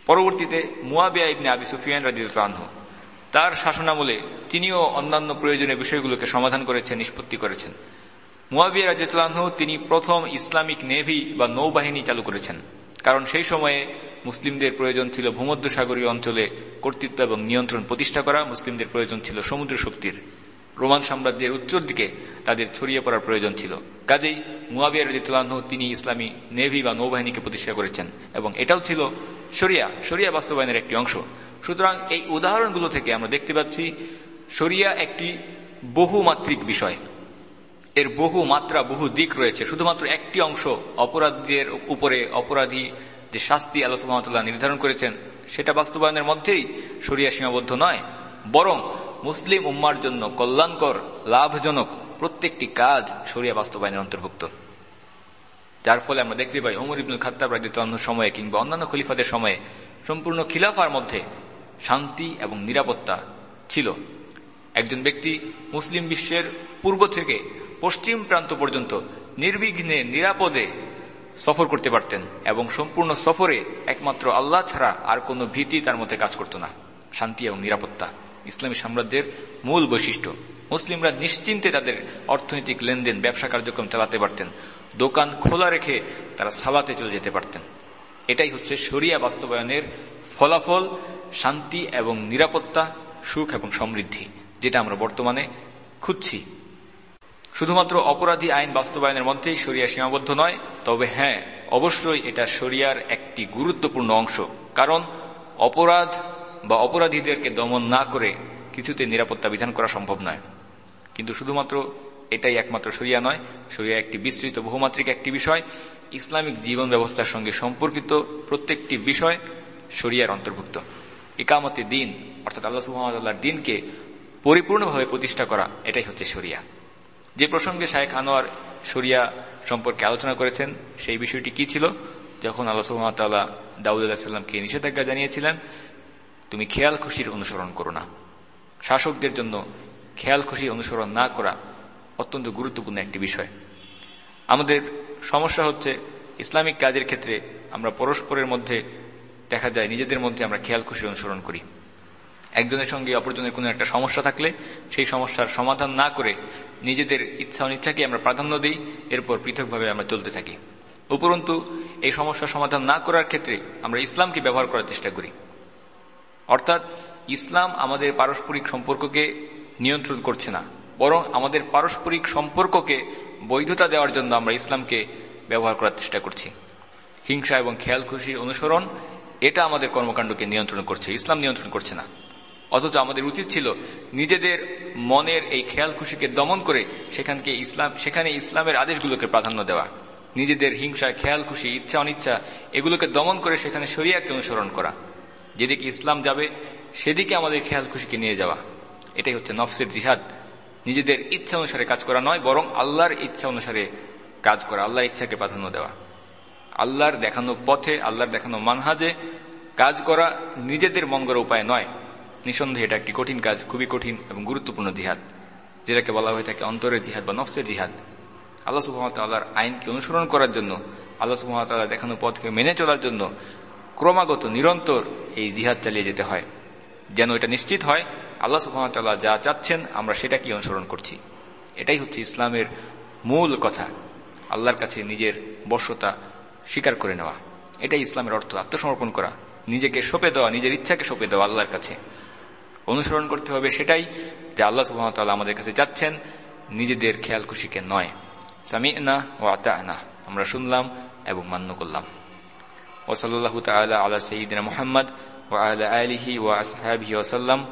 পরবর্তীতে মুয়াবিয়া ইবনে আবি সুফিয়ান রাজিউল্লাহ তার শাসনামলে তিনিও অন্যান্য প্রয়োজনীয় বিষয়গুলোকে সমাধান করেছেন, নিষ্পত্তি করেছেন। মুয়াবিয়া রাজিউল্লাহ তিনি প্রথম ইসলামিক নেভি বা নৌবাহিনী চালু করেছেন। কারণ সেই সময়ে মুসলিমদের প্রয়োজন ছিল ভূমধ্যসাগরীয় অঞ্চলে কর্তৃত্ব এবং নিয়ন্ত্রণ প্রতিষ্ঠা করা, মুসলিমদের প্রয়োজন ছিল সমুদ্র শক্তির। রোমান সাম্রাজ্যের উত্তর দিকে তাদের ছড়িয়ে পড়ার প্রয়োজন ছিল। কাজেই মুয়াবিয়া রাজিতুল্লাহ তিনি ইসলামী নেভি বা নৌবাহিনীকে প্রতিষ্ঠা করেছেন এবং এটাও ছিল শরিয়া শরিয়া বাস্তবায়নের একটি অংশ। সুতরাং এই উদাহরণগুলো থেকে আমরা দেখতে পাচ্ছি, শরিয়া একটি বহুমাত্রিক বিষয়। এর বহু মাত্রা, বহু দিক রয়েছে। শুধুমাত্র একটি অংশ অপরাধীদের উপরে অপরাধী যে শাস্তি আল্লাহ সুহামতাল্লাহ নির্ধারণ করেছেন, সেটা বাস্তবায়নের মধ্যেই শরিয়া সীমাবদ্ধ নয়। বরং মুসলিম উম্মার জন্য কল্যাণকর, লাভজনক প্রত্যেকটি কাজ শরিয়া বাস্তবায়নের অন্তর্ভুক্ত। যার ফলে আমরা দেখতে পাই উমর ইবনুল খাত্তাব রাজিত সময়ে কিংবা অন্যান্য খলিফাদের সময়ে সম্পূর্ণ খিলাফার মধ্যে শান্তি এবং নিরাপত্তা ছিল। একজন ব্যক্তি মুসলিম বিশ্বের পূর্ব থেকে পশ্চিম প্রান্ত পর্যন্ত নির্বিঘ্নে, নিরাপদে সফর করতে পারতেন এবং সম্পূর্ণ সফরে একমাত্র আল্লাহ ছাড়া আর কোনো ভীতি তার মধ্যে কাজ করত না। শান্তি এবং নিরাপত্তা ইসলামী সাম্রাজ্যের মূল বৈশিষ্ট্য। মুসলিমরা নিশ্চিন্তে তাদের অর্থনৈতিক লেনদেন, ব্যবসা কার্যক্রম চালাতে পারতেন। দোকান খোলা রেখে তারা সালাতে চলে যেতে পারতেন। এটাই হচ্ছে শরিয়া বাস্তবায়নের ফলাফল, শান্তি এবং নিরাপত্তা, সুখ এবং সমৃদ্ধি, যেটা আমরা বর্তমানে খুঁজছি। শুধুমাত্র অপরাধী আইন বাস্তবায়নের মধ্যেই শরিয়া সীমাবদ্ধ নয়, তবে হ্যাঁ অবশ্যই এটা শরিয়ার একটি গুরুত্বপূর্ণ অংশ। কারণ অপরাধ বা অপরাধীদেরকে দমন না করে কিছুতে নিরাপত্তা বিধান করা সম্ভব নয়। কিন্তু শুধুমাত্র এটাই একমাত্র সরিয়া নয় সরিয়া একটি বিস্তৃত বহুমাত্রিক একটি বিষয়, ইসলামিক জীবন ব্যবস্থার সঙ্গে সম্পর্কিত প্রত্যেকটি বিষয় শরিয়ার অন্তর্ভুক্ত। ইকামতে দিন, অর্থাৎ আল্লাহ সুহামতাল্লাহর দিনকে পরিপূর্ণভাবে প্রতিষ্ঠা করা, এটাই হচ্ছে শরিয়া। যে প্রসঙ্গে শাহেখ আনোয়ার শরিয়া সম্পর্কে আলোচনা করেছেন, সেই বিষয়টি কি ছিল? যখন আল্লাহ সুহামতাল্লাহ দাউদ আলাহিসাল্লামকে নিষেধাজ্ঞা জানিয়েছিলেন, তুমি খেয়াল খুশির অনুসরণ করো না। শাসকদের জন্য খেয়াল খুশি অনুসরণ না করা অত্যন্ত গুরুত্বপূর্ণ একটি বিষয়। আমাদের সমস্যা হচ্ছে, ইসলামিক কাজের ক্ষেত্রে আমরা পরস্পরের মধ্যে, দেখা যায় নিজেদের মধ্যে আমরা খেয়াল খুশি অনুসরণ করি। একজনের সঙ্গে অপরজনের কোনো একটা সমস্যা থাকলে সেই সমস্যার সমাধান না করে নিজেদের ইচ্ছা অনিচ্ছাকে আমরা প্রাধান্য দিই, এরপর পৃথকভাবে আমরা চলতে থাকি। উপরন্তু, এই সমস্যার সমাধান না করার ক্ষেত্রে আমরা ইসলামকে ব্যবহার করার চেষ্টা করি। অর্থাৎ, ইসলাম আমাদের পারস্পরিক সম্পর্ককে নিয়ন্ত্রণ করছে না, বরং আমাদের পারস্পরিক সম্পর্ককে বৈধতা দেওয়ার জন্য আমরা ইসলামকে ব্যবহার করার চেষ্টা করছি। হিংসা এবং খেয়াল খুশির অনুসরণ, এটা আমাদের কর্মকাণ্ডকে নিয়ন্ত্রণ করছে, ইসলাম নিয়ন্ত্রণ করছে না। অথচ আমাদের উচিত ছিল নিজেদের মনের এই খেয়াল খুশিকে দমন করে সেখানকে ইসলাম, সেখানে ইসলামের আদেশগুলোকে প্রাধান্য দেওয়া। নিজেদের হিংসা খেয়াল খুশি ইচ্ছা, অনিচ্ছা, এগুলোকে দমন করে সেখানে শরিয়াকে অনুসরণ করা। যেদিকে ইসলাম যাবে, সেদিকে আমাদের খেয়াল খুশিকে নিয়ে যাওয়া। এটাই হচ্ছে নফসের জিহাদ। নিজেদের ইচ্ছা অনুসারে কাজ করা নয়, বরং আল্লাহর ইচ্ছা অনুসারে কাজ করা, আল্লাহর ইচ্ছাকে প্রাধান্য দেওয়া। আল্লাহর দেখানো পথে, আল্লাহর দেখানো মানহাজে কাজ করা নিজেদের মঙ্গল উপায় নয়। নিঃসন্দেহে এটা একটি কঠিন কাজ, খুবই কঠিন এবং গুরুত্বপূর্ণ জিহাদ, যেটাকে বলা হয়ে থাকে অন্তরের জিহাদ বা নফসের জিহাদ। আল্লাহ সুহামতাল্লাহর আইনকে অনুসরণ করার জন্য, আল্লাহ সুহামতাল্লাহ দেখানো পথকে মেনে চলার জন্য ক্রমাগত নিরন্তর এই জিহাদ চালিয়ে যেতে হয়। যেন এটা নিশ্চিত হয়, আল্লাহ সুহামতাল্লাহ যা চাচ্ছেন, আমরা সেটাকে অনুসরণ করছি। এটাই হচ্ছে ইসলামের মূল কথা, আল্লাহর কাছে নিজের বর্ষতা স্বীকার করে নেওয়া। এটাই ইসলামের অর্থ, আত্মসমর্পণ করা, নিজেকে সঁপে দেওয়া, নিজের ইচ্ছাকে সঁপে দেওয়া আল্লাহর কাছে। অনুসরণ করতে হবে সেটাই যে আল্লাহ সুহামতাল্লাহ আমাদের কাছে যাচ্ছেন। নিজেদের খেয়াল খুশিকে নয়। সামি না ও আতা না আমরা শুনলাম এবং মান্য করলাম। ওসল্লাহ তাল্লাহ আল্লাহ সঈদিন মোহাম্মদ ও আল্লাহ আলহি ও আসহাবি ওসাল্লাম